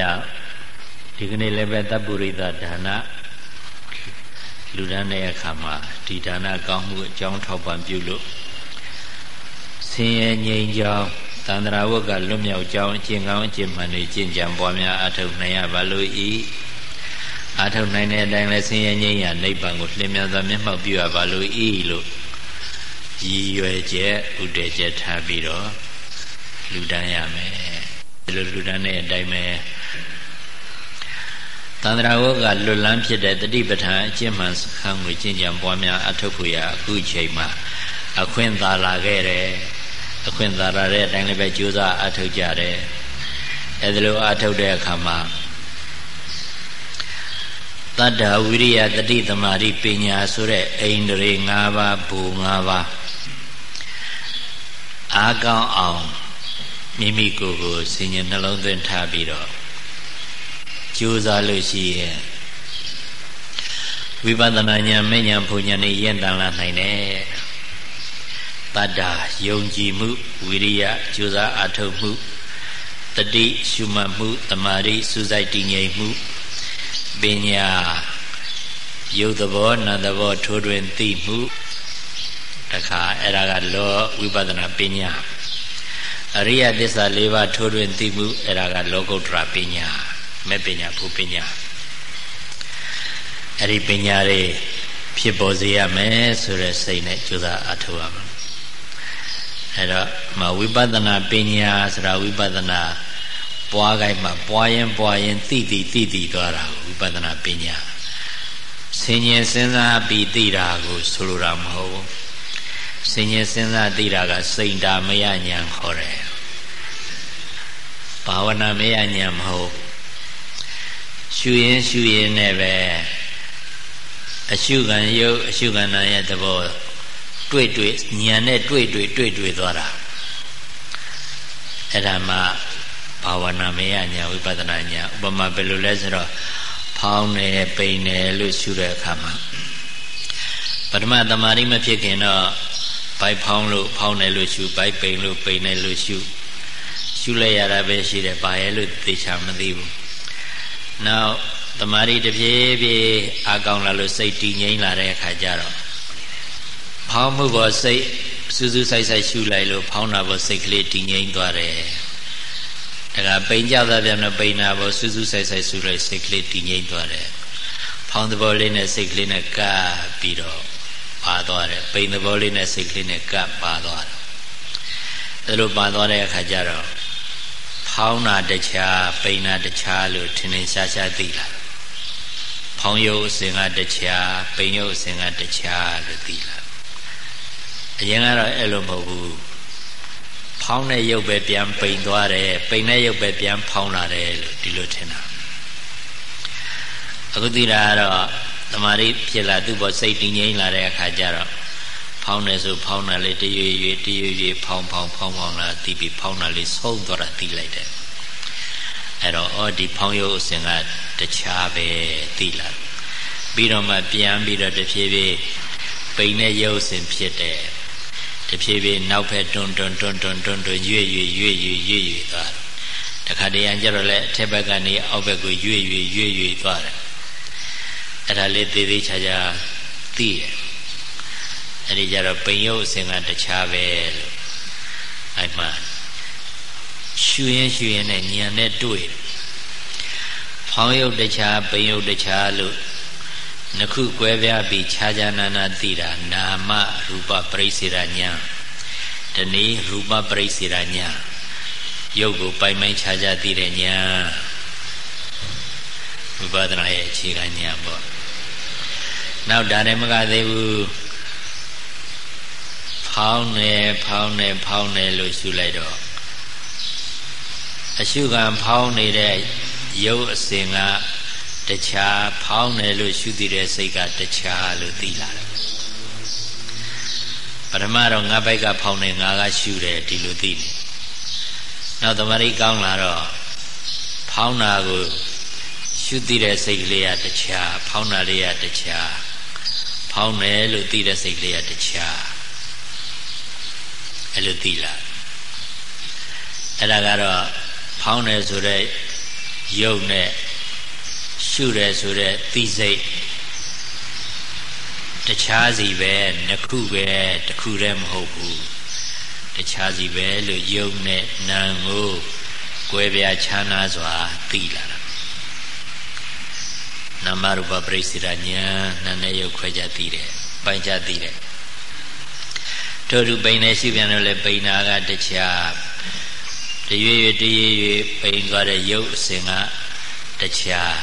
ဒါဒီကနေ့လည်းပဲတပ်ပုရိသဒါနလူဒန်းတဲ့အခါမှာဒီဒါနကောင်းမှုအကြောင်းထောက်ပံ့ပြုလို့ဆင်းရဲငြိမ်းချမ်းသန္တရာဝတ်ကလွတ်မြောက်ကြောင်းအကျင့်ကောင်းအကျင့်မှန်တွေကျင့်ကြံပွားများအထောက်နိုင်ရပါလို့ဤအထောက်နိုင်တဲ့အတိုင်းလဲဆင်းရဲငြိမ်းရာနိဗ္ဗာန်ကိုလျင်မြန်စွာမျက်မှောက်ပြုရပါလို့ဤလို့ရည်ရွယ်ချက်ဥတည်ချက်ထားပြီးတော့လူတန်းရမယ်ဒီလိုလူတန်းတဲ့အတိုင်းပဲ သန္တရာဝကလွတ်လန်းဖြစ်တဲ့တတိပဋ္ဌာန်အကျင့်မှန်စခန်းကိုကျင့်ကြံပွားများအထောက်ဖို့ရအခုချိန်မှာအခွင့်သာလာခဲ့တယ်အခွင့်သာရတဲ့အတိုင်းလည်းပဲကြိုးစားအထောက်ကြတယ်အဲဒါလိုအထောက်တဲ့အခါမှာတတ္တဝိရိယတတိသမารိပညာဆိုတဲ့အိန္ဒြေ၅ပါးဘူ၅ပါးအားကောင်းအောင်မိမိကိုယ်ကိုဆင်ញနှလုံးသွင်းထားပြီးတော့ ကြိုးစားလို့ရှိရင်ဝိပဿနာဉာဏ်မဲ့ဉာဏ်ဘုံဉာဏ်နဲ့ယဉ်တန်လာနိုင်တယ်တတ္တာယုံကြည်မှုဝိရိယကြိုးစားအထောက်မှုတတိရှုမှတ်မှုတမာရိစူးစိုက်တည်ငြိမ်မှုပညာယုတ်သဘောနာသဘောထိုးတွင်သိမှုတခါအဲ့ဒါကလောဝိပဿနာပညာအရိယသစ္စာ၄ပါးထိုးတွင်သိမှုအဲ့ဒါကလောကုတ္တရာပညာ မဲ့ပညာဘုပညာအဲ့ဒီပညာတွေဖြစ်ပေါ်စေရမယ်ဆိုတဲ့စိတ်နဲ့ကြိုးစားအထောက်ရမယ်အဲ့တော့မဝိပဿနာပညာဆိုတာဝိပဿနာပွားခိုင်းမှာပွားရင်ပွားရင်သိသိသိသိသွားတာဝိပဿနာပညာဆင်ញင်စဉ်းစားပြီးသိတာကိုဆိုလိုတာမဟုတ်ဘူးဆင်ញင်စဉ်းစားသိတာကစိတ်တာမယညာခေါ်တယ်ဘာဝနာမယညာမဟုတ် ရှုရင်ရှုရင်နဲ့ပဲအရှုခံယုတ်အရှုခံနာရဲ့သဘောတွေ့တွေ့ဉာဏ်နဲ့တွေ့တွေ့တွေ့တွေ့သွားတာအဲ့ဒါမှဘာဝနာမယညာဝိပဿနာညာဥပမာဘယ်လိုလဲဆိုတော့ဖောင်းနေပိန်နေလို့ရှုတဲ့အခါမှာပထမတမာရီမဖြစ်ခင်တော့ဘိုက်ဖောင်းလို့ဖောင်းနေလို့ရှုဘိုက်ပိန်လို့ပိန်နေလို့ရှုရှုလိုက်ရတာပဲရှိတယ်ဘာရဲ့လို့သိချာမသိဘူး နောက်တမာရီတပြေးပြေးအကောင်လာလို့စိတ်တည်ငြိမ်လာတဲ့အခါကျတော့ဖောင်းမှုပေါ်စိတ်စူးစူးဆိုင်ဆိုင်ရှုလိုက်လို့ဖောင်းတာပေါ်စိတ်ကလေးတည်ငြိမ်သွားတယ်ဒါကပိန်ကြတာပြန်တော့ပိန်တာပေါ်စူးစူးဆိုင်ဆိုင်ရှုလိုက်စိတ်ကလေးတည်ငြိမ်သွားတယ်ဖောင်းသဘောလေးနဲ့စိတ်ကလေးနဲ့ကပ်ပြီးတော့ပါသွားတယ်ပိန်သဘောလေးနဲ့စိတ်ကလေးနဲ့ကပ်ပါသွားတယ်အဲလိုပါသွားတဲ့အခါကျတော့ ဖောင်းတာတခြားပိန်တာတခြားလို့ထင်ထင်ရှားရှားသိလာဖောင်းရုပ်အစဉ်ကတခြားပိန်ရုပ်အစဉ်ကတခြားလို့သိလာအရင်ကတော့အဲ့လိုမဟုတ်ဘူးဖောင်းတဲ့ရုပ်ပဲပြန်ပိန်သွားတယ်ပိန်တဲ့ရုပ်ပဲပြန်ဖောင်းလာတယ်လို့ဒီလိုထင်တာအခုသိတာကတော့တမာရီဖြစ်လာသူ့ဘောစိတ်တည်ငြိမ်လာတဲ့အခါကျတော့ ဖောင်းနေဆိုဖောင်းတာလေးတရွေ့ရွေ့တရွေ့ရွေ့ဖောင်းဖောင်းဖောင်းဖောင်းလာတီးပြီးဖောင်းတာလေးဆုံးသွားတာသိလိုက်တယ်အဲ့တော့အော်ဒီဖောင်းရုပ်အစဉ်ကတခြားပဲသိလာပြီးတော့မှပြန်ပြီးတော့တဖြည်းဖြည်းပိန်တဲ့ရုပ်အစဉ်ဖြစ်တယ်တဖြည်းဖြည်းနောက်ဖက်တွန်းတွန်းတွန်းတွန်းတွန်းတွန်းရွေ့ရွေ့ရွေ့ရွေ့ရွေ့ရွေ့သွားတယ်တခါတည်းရန်ကြတော့လဲအထက်ဘက်ကနေအောက်ဘက်ကိုရွေ့ရွေ့ရွေ့ရွေ့သွားတယ်အဲ့ဒါလေးသေးသေးချာချာသိတယ် အဲ့ဒီကြတော့ပိန်ရုပ်အစဉ်ကတခြားပဲလို့အဲ့မှာရှူရင်ရှူရင်နဲ့ညံနဲ့တွေ့ဖောင်းရုပ်တခြားပိန်ရုပ်တခြားလို့နှစ်ခုကွဲပြားပြီးခြားခြားနာနာသိတာနာမရူပပရိစေရညာတနည်းရူပပရိစေရညာရုပ်ကိုပိုင်ပိုင်ခြားခြားသိတဲ့ညာဝိပဿနာရဲ့အခြေခံညာပေါ့နောက်ဒါလည်းမကသေးဘူး ဖောင်းနေဖောင်းနေဖောင်းနေလို့ရှုလိုက်တော့အရှုခံဖောင်းနေတဲ့ရုပ်အစဉ်ကတခြားဖောင်းတယ်လို့ရှုသိတဲ့စိတ်ကတခြားလို့သိလာတယ်ပထမတော့ငါဘိုက်ကဖောင်းတယ်ငါကရှုတယ်ဒီလိုသိတယ်နောက်သမารိကောင်းလာတော့ဖောင်းတာကိုရှုသိတဲ့စိတ်ကလေးကတခြားဖောင်းတာလေးကတခြားဖောင်းတယ်လို့သိတဲ့စိတ်ကလေးကတခြား အဲ့လိုသိလာအဲ့ဒါကတော့ဖောင်းတယ်ဆိုတဲ့ယုတ်နဲ့ရှုတယ်ဆိုတဲ့သိစိတ်တခြားစီပဲနှစ်ခုပဲတစ်ခုတည်းမဟုတ်ဘူးတခြားစီပဲလို့ယုံနဲ့နာကိုကွဲပြားခြားနာစွာသိလာတာနာမရူပပရိစ္ဆေဒညာနာနဲ့ယုတ်ခွဲခြားသိတယ်ပိုင်းခြားသိတယ် တို့သူပိန်နေရှိပြန်လို့လေပိန်နာကတခြားတရွေ့ရွေ့တရွေ့ရွေ့ပိန်သွားတဲ့ယုတ်အစဉ်ကတခြား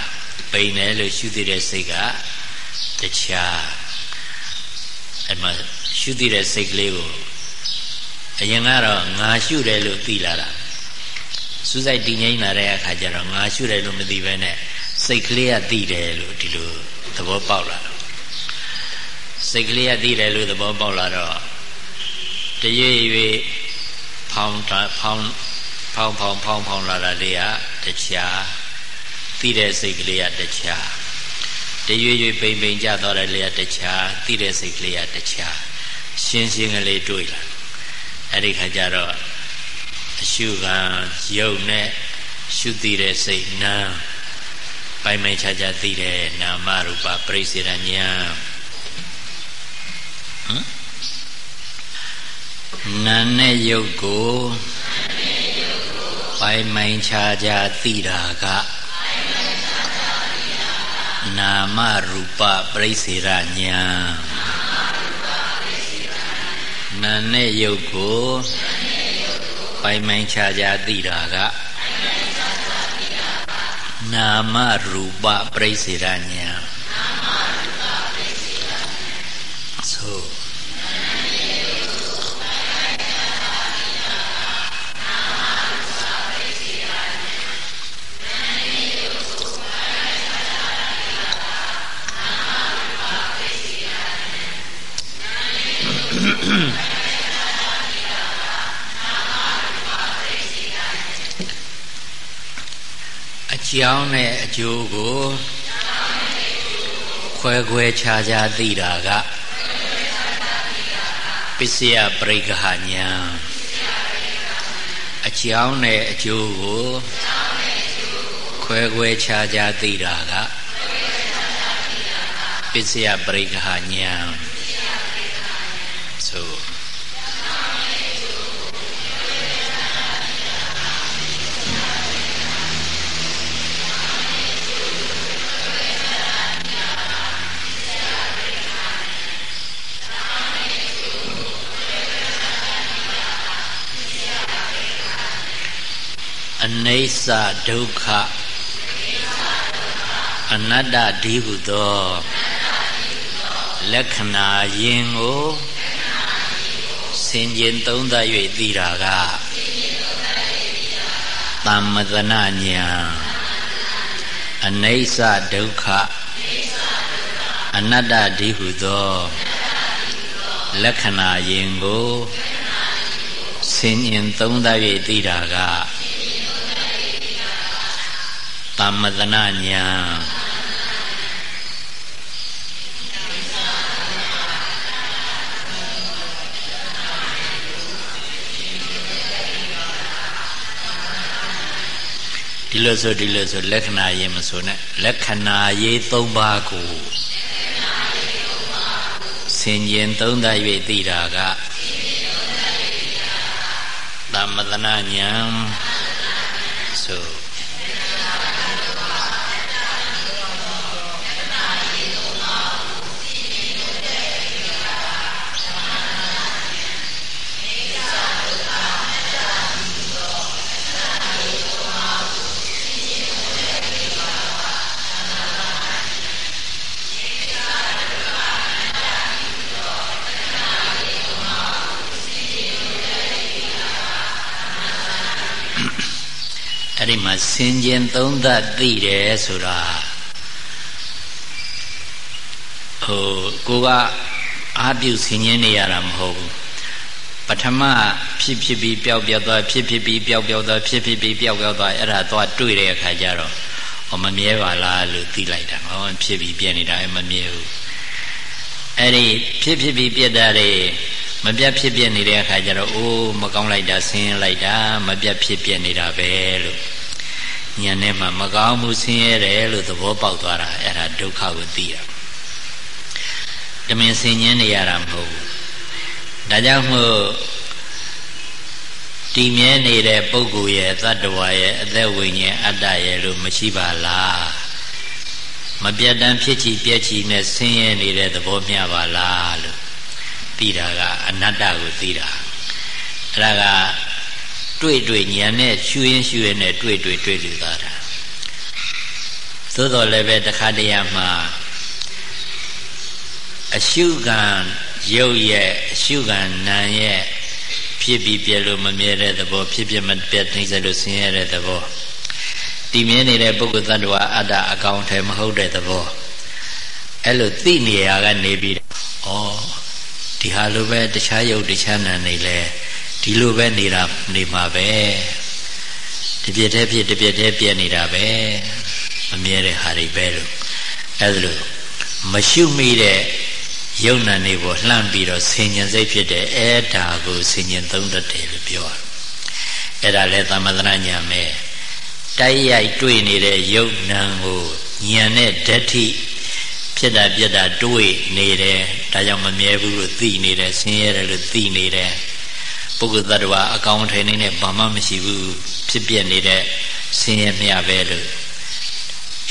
ပိန်တယ်လို့ရှုသိတဲ့စိတ်ကတခြားအဲ့မှာရှုသိတဲ့စိတ်ကလေးကိုအရင်ကတော့ငါရှုတယ်လို့သိလာတာစူးစိုက်တည်ငြိမ်လာတဲ့အခါကျတော့ငါရှုတယ်လို့မသိဘဲနဲ့စိတ်ကလေးကသိတယ်လို့ဒီလိုသဘောပေါက်လာတော့စိတ်ကလေးကသိတယ်လို့သဘောပေါက်လာတော့ တရွေ့ရွေ့ဖောင်းဖောင်းဖောင်းဖောင်းဖောင်းဖောင်းလာတာလေးကတခြားသိတဲ့စိတ်ကလေးကတခြားတရွေ့ရွေ့ပိန်ပိန်ကြသွားတဲ့လေးကတခြားသိတဲ့စိတ်ကလေးကတခြားရှင်းရှင်းကလေးတွေ့လာအဲ့ဒီခါကျတော့အရှုခံယုတ်နဲ့ရှုသိတဲ့စိတ်နာပိုင်ပိုင်ခြားခြားသိတဲ့နာမရူပပရိစ္ဆေဒညာဟမ် နာနဲ့ယုတ်ကိုပိုင်ပိုင်ခြားခြားသိတာကနာမရူပပရိစ္ဆေဒညာနာနဲ့ယုတ်ကိုပိုင်ပိုင်ခြားခြားသိတာကနာမရူပပရိစ္ဆေဒညာဆို ကြောင်းနဲ့အကျိုးကိုခွဲခွဲခြားခြားသိတာကပစ္စယပရိက္ခညာအကြောင်းနဲ့အကျိုးကိုခွဲခွဲခြားခြားသိတာကပစ္စယပရိက္ခညာ အနေဆဒုက္ခအနတ္တဒီဟုသောလက္ခဏာယင်ကိုဆင်ခြင်သုံးသပ်၍သိတာကသမ္မတနာညာအနေဆဒုက္ခအနတ္တဒီဟုသောလက္ခဏာယင်ကိုဆင်ញင်သုံးသပ်၍သိတာက သမ္မတနာညာဒီလိုဆိုဒီလိုဆိုလက္ခဏာရေးမဆိုနဲ့လက္ခဏာရေး၃ပါးကိုဆင်ញင်သုံးသပ်၍သိတာကသမ္မတနာညာဆို အဲ့ဒီမှာစင်ကျင်သုံးသပ်သိတယ်ဆိုတာဟိုကိုကအာပြုစင်ကျင်နေရတာမဟုတ်ဘူးပထမဖြစ်ဖြစ်ပြီးပျောက်ပျောက်သွားဖြစ်ဖြစ်ပြီးပျောက်ပျောက်သွားဖြစ်ဖြစ်ပြီးပျောက်ပျောက်သွားအဲ့ဒါသွားတွေ့တဲ့အခါကျတော့ဟောမမြဲပါလားလို့သိလိုက်တာဟောဖြစ်ပြီးပြက်နေတာမမြဲဘူးအဲ့ဒီဖြစ်ဖြစ်ပြီးပြက်တာတွေမပြတ်ဖြစ်ပြနေတဲ့အခါကျတော့အိုးမကောင်းလိုက်တာဆင်းလိုက်တာမပြတ်ဖြစ်ပြနေတာပဲလို့ ဉာဏ်နဲ့မှမကောင်းမှုဆင်းရဲတယ်လို့သဘောပေါက်သွားတာအဲ့ဒါဒုက္ခကိုသိရတမင်ဆင်ញင်းနေရတာမဟုတ်ဘူးဒါကြောင့်မို့တည်မြဲနေတဲ့ပုဂ္ဂိုလ်ရဲ့သတ္တဝါရဲ့အသက်ဝိညာဉ်အတ္တရဲ့လို့မရှိပါလားမပြတ်တမ်းဖြစ်ချီပြက်ချီနဲ့ဆင်းရဲနေတဲ့သဘောမျှပါလားလို့သိတာကအနတ္တကိုသိတာအဲ့ဒါက တွေ့တွေ့ဉာဏ်နဲ့ရှူရင်ရှူရင်နဲ့တွေ့တွေ့တွေ့လူသွားတာသို့တော်လည်းပဲတခါတရံမှာအရှုခံရုပ်ရဲ့အရှုခံနာရဲ့ဖြစ်ပြီးပြလို့မမြဲတဲ့သဘောဖြစ်ပြမပြတ်နေစလို့ဆင်းရဲတဲ့သဘောတည်မြဲနေတဲ့ပုဂ္ဂိုလ်သတ္တဝါအတ္တအကောင်ထဲမဟုတ်တဲ့သဘောအဲ့လိုသိနေရကနေပြီးဩဒီဟာလိုပဲတခြားယုတ်တခြားနာနေလဲ ဒီလိုပဲနေတာနေမှာပဲတပြည့်တည်းဖြစ်တပြည့်တည်းပြည့်နေတာပဲမမြဲတဲ့ဟာတွေပဲလို့အဲ့ဒါလို့မရှုမိတဲ့ယုံနာနေပေါ်လှမ်းပြီးတော့ဆင်ញံစိတ်ဖြစ်တဲ့အဲ့ဒါကိုဆင်ញံသုံးတတ်တယ်လို့ပြောတာအဲ့ဒါလဲသမထနာညာမဲ့တိုက်ရိုက်တွေ့နေတဲ့ယုံနံကိုဉာဏ်နဲ့ဓာတ်ထိဖြစ်တာပြက်တာတွေးနေတယ်ဒါကြောင့်မမြဲဘူးလို့သိနေတယ်ဆင်းရဲတယ်လို့သိနေတယ် ပုဂ္ဂိုလ်သတ္တဝါအကောင်ထဲနေနဲ့ဘာမှမရှိဘူးဖြစ်ပြနေတဲ့ဆင်းရဲမြပဲလို့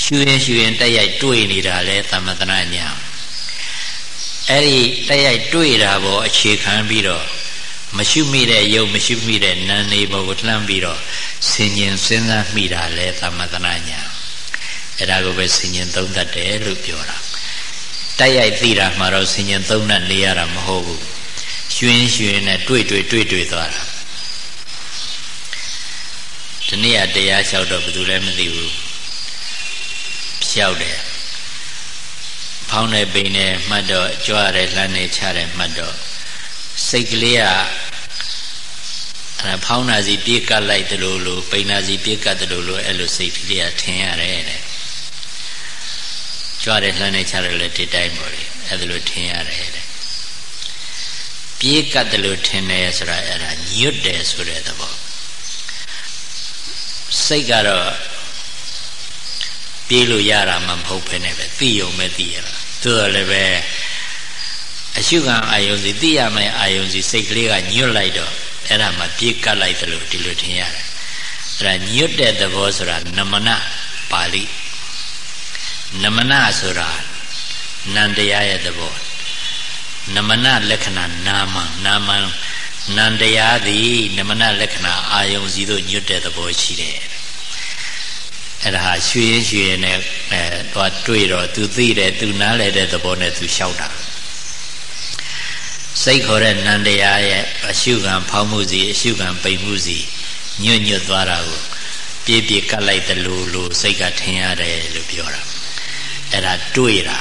ရှူရင်ရှူရင်တက်ရိုက်တွေးနေတာလဲသမထနာညာအဲ့ဒီတက်ရိုက်တွေးတာပေါ်အခြေခံပြီးတော့မရှုမိတဲ့ယုံမရှုမိတဲ့နာနေပေါ်ကိုလှမ်းပြီးတော့ဆင်ញင်စဉ်းစားမိတာလဲသမထနာညာအဲ့ဒါကိုပဲဆင်ញင်သုံးတတ်တယ်လို့ပြောတာတိုက်ရိုက်သိတာမှာတော့ဆင်ញင်သုံးတတ်နေရတာမဟုတ်ဘူး ရွှင်ရွှင်နဲ့တွေ့တွေ့တွေ့တွေ့သွားတာဒီနေ့ကတရားလျှောက်တော့ဘယ်သူလည်းမသိဘူးလျှောက်တယ်ဖောင်းနေပိန်နေမှတ်တော့ကြွားတယ်လှမ်းနေချတယ်မှတ်တော့စိတ်ကလေးကအဲဖောင်းနာစီပြေးကတ်လိုက်တယ်လို့လို့ပိန်နာစီပြေးကတ်တယ်လို့လို့အဲ့လိုစိတ်ကလေးကထင်ရတယ်တဲ့ကြွားတယ်လှမ်းနေချတယ်လည်းဒီတိုင်းပေါ့လေအဲ့ဒါလိုထင်ရတယ်တဲ့ ပြေးကတ်တယ်လို့ထင်တယ်ဆိုတာအဲ့ဒါညွတ်တယ်ဆိုတဲ့သဘောစိတ်ကတော့ပြေးလို့ရတာမှမဟုတ်ဘဲနဲ့ပဲသိုံပဲသိရတာသို့တော်လည်းပဲအရှုခံအာယုံစီသိရမယ်အာယုံစီစိတ်ကလေးကညွတ်လိုက်တော့အဲ့ဒါမှပြေးကတ်လိုက်တယ်လို့ဒီလိုထင်ရတယ်အဲ့ဒါညွတ်တဲ့သဘောဆိုတာနမနပါဠိနမနဆိုတာနန္တရားရဲ့သဘော နမနလက္ခဏာနာမနာမနန္တရားသည်နမနလက္ခဏာအာယုံစီတို့ညွတ်တဲ့သဘောရှိတယ်အဲ့ဒါဟာရွှေရင်ရွှေရင်နဲ့အဲတော့တွေ့တော့သူသိတယ်သူနားလဲတဲ့သဘောနဲ့သူလျှောက်တာစိတ်ခေါ်တဲ့နန္တရားရဲ့အရှုခံဖောင်းမှုစီအရှုခံပိန်မှုစီညွတ်ညွတ်သွားတာကိုပြေးပြေးကတ်လိုက်တယ်လို့လို့စိတ်ကထင်ရတယ်လို့ပြောတာအဲ့ဒါတွေ့တာ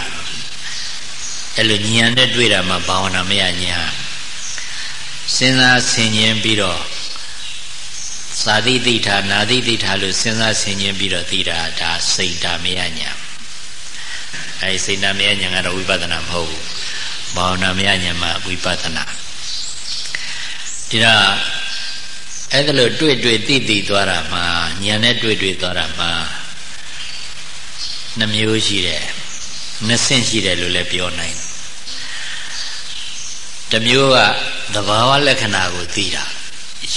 အဲ့လိုဉာဏ်နဲ့တွေ့တာမှဘာဝနာမရညာစဉ်းစားဆင်ခြင်ပြီးတော့သာတိတိထာနာတိတိထာလို့စဉ်းစားဆင်ခြင်ပြီးတော့သိတာဒါစိတ်ဓာမယညာအဲဒီစိတ်ဓာမယညာကတော့ဝိပဿနာမဟုတ်ဘူးဘာဝနာမယညာမှာဝိပဿနာဒီတော့အဲ့ဒါလို့တွေ့တွေ့သိသိသွားတာမှာဉာဏ်နဲ့တွေ့တွေ့သွားတာမှာနှမျိုးရှိတယ် နှစ်ဆင့်ရှိတယ်လို့လည်းပြောနိုင်တမျိုးကသဘာဝလက္ခဏာကိုသိတာ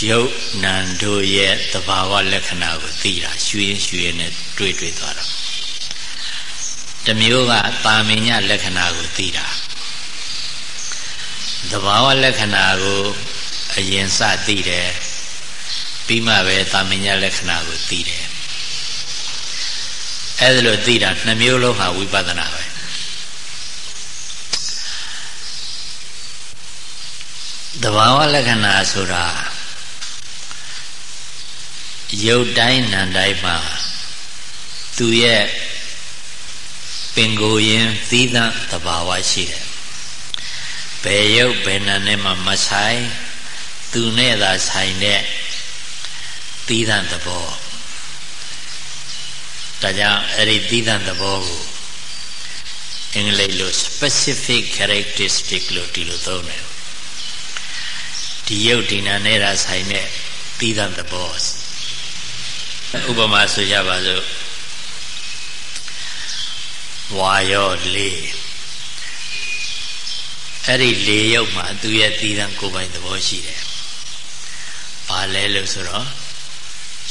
ရုပ်နံတို့ရဲ့သဘာဝလက္ခဏာကိုသိတာရွှေရွှေနဲ့တွေ့တွေ့သွားတာတမျိုးကတာမင်ညလက္ခဏာကိုသိတာသဘာဝလက္ခဏာကိုအရင်စသိတယ်ပြီးမှပဲတာမင်ညလက္ခဏာကိုသိတယ်အဲ့ဒါလို့သိတာနှစ်မျိုးလုံးဟာဝိပဿနာပဲ သဘာဝလက္ခဏာဆိုတာရုပ်တိုင်းနာမ်တိုင်းမှာသူရဲ့ပင်ကိုယ်ရင်သီးသန့်သဘာဝရှိတယ်ဘယ်ရုပ်ဘယ်နာမ်နဲ့မှမဆိုင်သူနဲ့သာဆိုင်တဲ့သီးသန့်သဘောဒါကြောင့်အဲ့ဒီသီးသန့်သဘောကိုအင်္ဂလိပ်လို specific characteristic လို့ဒီလိုသုံးတယ် ဒီယုတ်ဒီနာနဲ့သာဆိုင်တဲ့သီးသန့်သဘောဥပမာဆိုကြပါစို့ဝါရောလေးအဲ့ဒီလေးရုပ်မှာသူရဲ့သီးသန့်ကိုယ်ပိုင်သဘောရှိတယ်။ဘာလဲလို့ဆိုတော့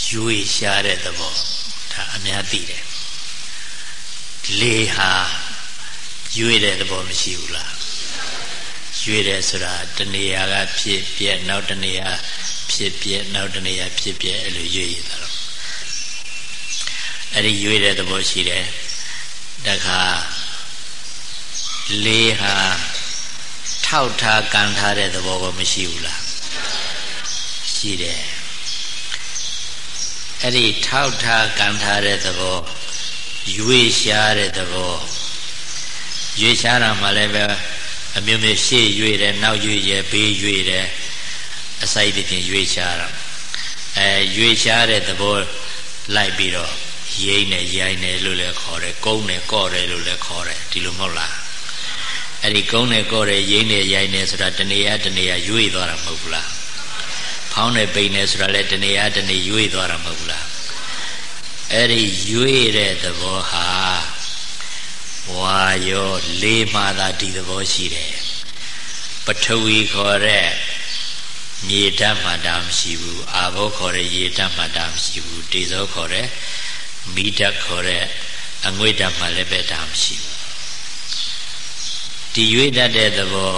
ရွေရှားတဲ့သဘောဒါအများသိတယ်။လေးဟာရွေတဲ့သဘောမရှိဘူးလား။ ရွေတယ်ဆိုတာတဏှာကဖြစ်ပြက်နောက်တဏှာဖြစ်ပြက်နောက်တဏှာဖြစ်ပြက်အဲ့လိုရွေရတာတော့အဲ့ဒီရွေတဲ့သဘောရှိတယ်။တခါလေးဟာထောက်ထားကန်ထားတဲ့သဘောကမရှိဘူးလားရှိတယ်အဲ့ဒီထောက်ထားကန်ထားတဲ့သဘောရွေရှားတဲ့သဘောရွေရှားတာမှလည်းပဲ အမျိုးမျိုးရှေ့ရွေတယ်နောက်ရွေရဘေးရွေတယ်အစိုက်တစ်ပြင်ရွေရှားတာအဲရွေရှားတဲ့သဘောလိုက်ပြီးတော့ရိမ့်နဲ့ရိုင်းတယ်လို့လည်းခေါ်တယ်ကုန်းတယ်ကော့တယ်လို့လည်းခေါ်တယ်ဒီလိုမဟုတ်လားအဲ့ဒီကုန်းနဲ့ကော့တယ်ရိမ့်နဲ့ရိုင်းတယ်ဆိုတာတဏှာတဏှာရွေ့သွားတာမဟုတ်ဘူးလားဖောင်းနဲ့ပိန်နဲ့ဆိုတာလည်းတဏှာတဏှာရွေ့သွားတာမဟုတ်ဘူးလားအဲ့ဒီရွေ့တဲ့သဘောဟာ ဝါရောလေးမှသာဒီသဘောရှိတယ်ပထဝီခေါ်တဲ့မြေဓာတ်မှတာမရှိဘူးအာဘောခေါ်တဲ့ရေဓာတ်မှတာမရှိဘူးတေဇောခေါ်တဲ့မိဓာတ်ခေါ်တဲ့အငွေ့ဓာတ်မှလည်းပဲတာမရှိဘူးဒီရွေ့တတ်တဲ့သဘော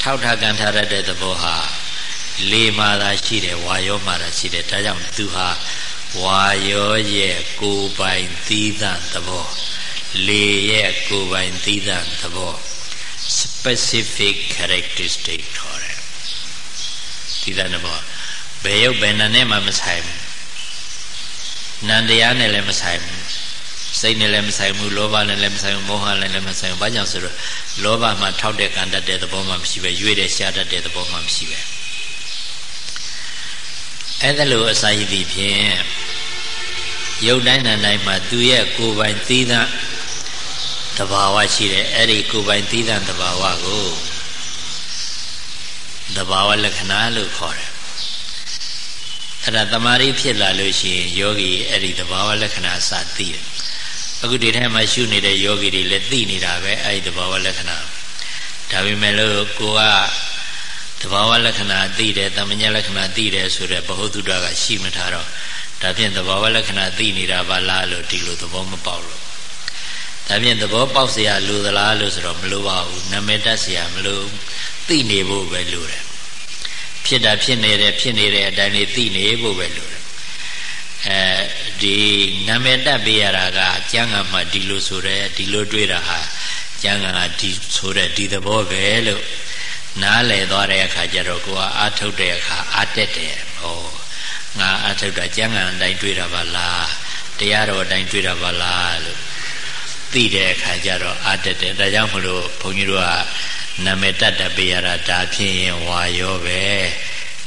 ထောက်ထားကန်ထားတတ်တဲ့သဘောဟာလေမာသာရှိတယ်ဝါယောမာသာရှိတယ်ဒါကြောင့်သူဟာဝါယောရဲ့ကိုယ်ပိုင်သီးသန့်သဘော လေရဲ့ကိုယ်ပိုင်သီးသန့်သဘော specific characteristic ခေါ်တယ်သီးသန့်သဘောဘယ်ရုပ်ဘယ်နာနဲ့မှမဆိုင်ဘူးနန္တရားနဲ့လည်းမဆိုင်ဘူးစိတ်နဲ့လည်းမဆိုင်ဘူးလောဘနဲ့လည်းမဆိုင်ဘူးမောဟနဲ့လည်းမဆိုင်ဘူးဘာကြောင့်ဆိုတော့လောဘမှာထောက်တဲ့ကံတတ်တဲ့သဘောမှမရှိပဲရွေ့တဲ့ရှားတတ်တဲ့သဘောမှမရှိပဲအဲ့ဒါလိုအစာရည်ဒီဖြင့်ရုပ်တိုင်းနာတိုင်းမှာသူရဲ့ကိုယ်ပိုင်သီးသန့် တဘာဝရှိတယ်အဲ့ဒီကိုယ်ပိုင်သီးသန့်တဘာဝကိုတဘာဝလက္ခဏာလို့ခေါ်တယ်အဲ့ဒါတမာရီဖြစ်လာလို့ရှိရင်ယောဂီအဲ့ဒီတဘာဝလက္ခဏာစသိတယ်အခုဒီထဲမှာရှုနေတဲ့ယောဂီတွေလည်းသိနေတာပဲအဲ့ဒီတဘာဝလက္ခဏာဒါပေမဲ့လို့ကိုကတဘာဝလက္ခဏာသိတယ်တမညာလက္ခဏာသိတယ်ဆိုတဲ့ဘ ਹੁ တုဒ္ဒကရှိမထားတော့ဒါဖြင့်တဘာဝလက္ခဏာသိနေတာပါလားလို့ဒီလိုသဘောမပေါက်လို့ ဒါဖြင့်သဘောပေါက်เสียလိုသလားလို့ဆိုတော့မလိုပါဘူးနာမည်တက်เสียမလိုသိနေဖို့ပဲလိုတယ်ဖြစ်တာဖြစ်နေတယ်ဖြစ်နေတဲ့အတိုင်းလေးသိနေဖို့ပဲလိုတယ်အဲဒီနာမည်တက်ပေးရတာကကျမ်းဂန်မှာဒီလိုဆိုတယ်ဒီလိုတွေးတာဟာကျမ်းဂန်ကဒီဆိုတဲ့ဒီသဘောပဲလို့နားလည်သွားတဲ့အခါကျတော့ကိုကအာထုတ်တဲ့အခါအာတက်တယ်ဟောငါအာထုတ်တာကျမ်းဂန်အတိုင်းတွေးတာပါလားတရားတော်အတိုင်းတွေးတာပါလားလို့ သိတဲ့အခါကျတော့အာတက်တယ်ဒါကြောင့်မလို့ဘုန်းကြီးတို့ကနာမည်တတ်တတ်ပေးရတာဒါဖြင့်ဝါရောပဲ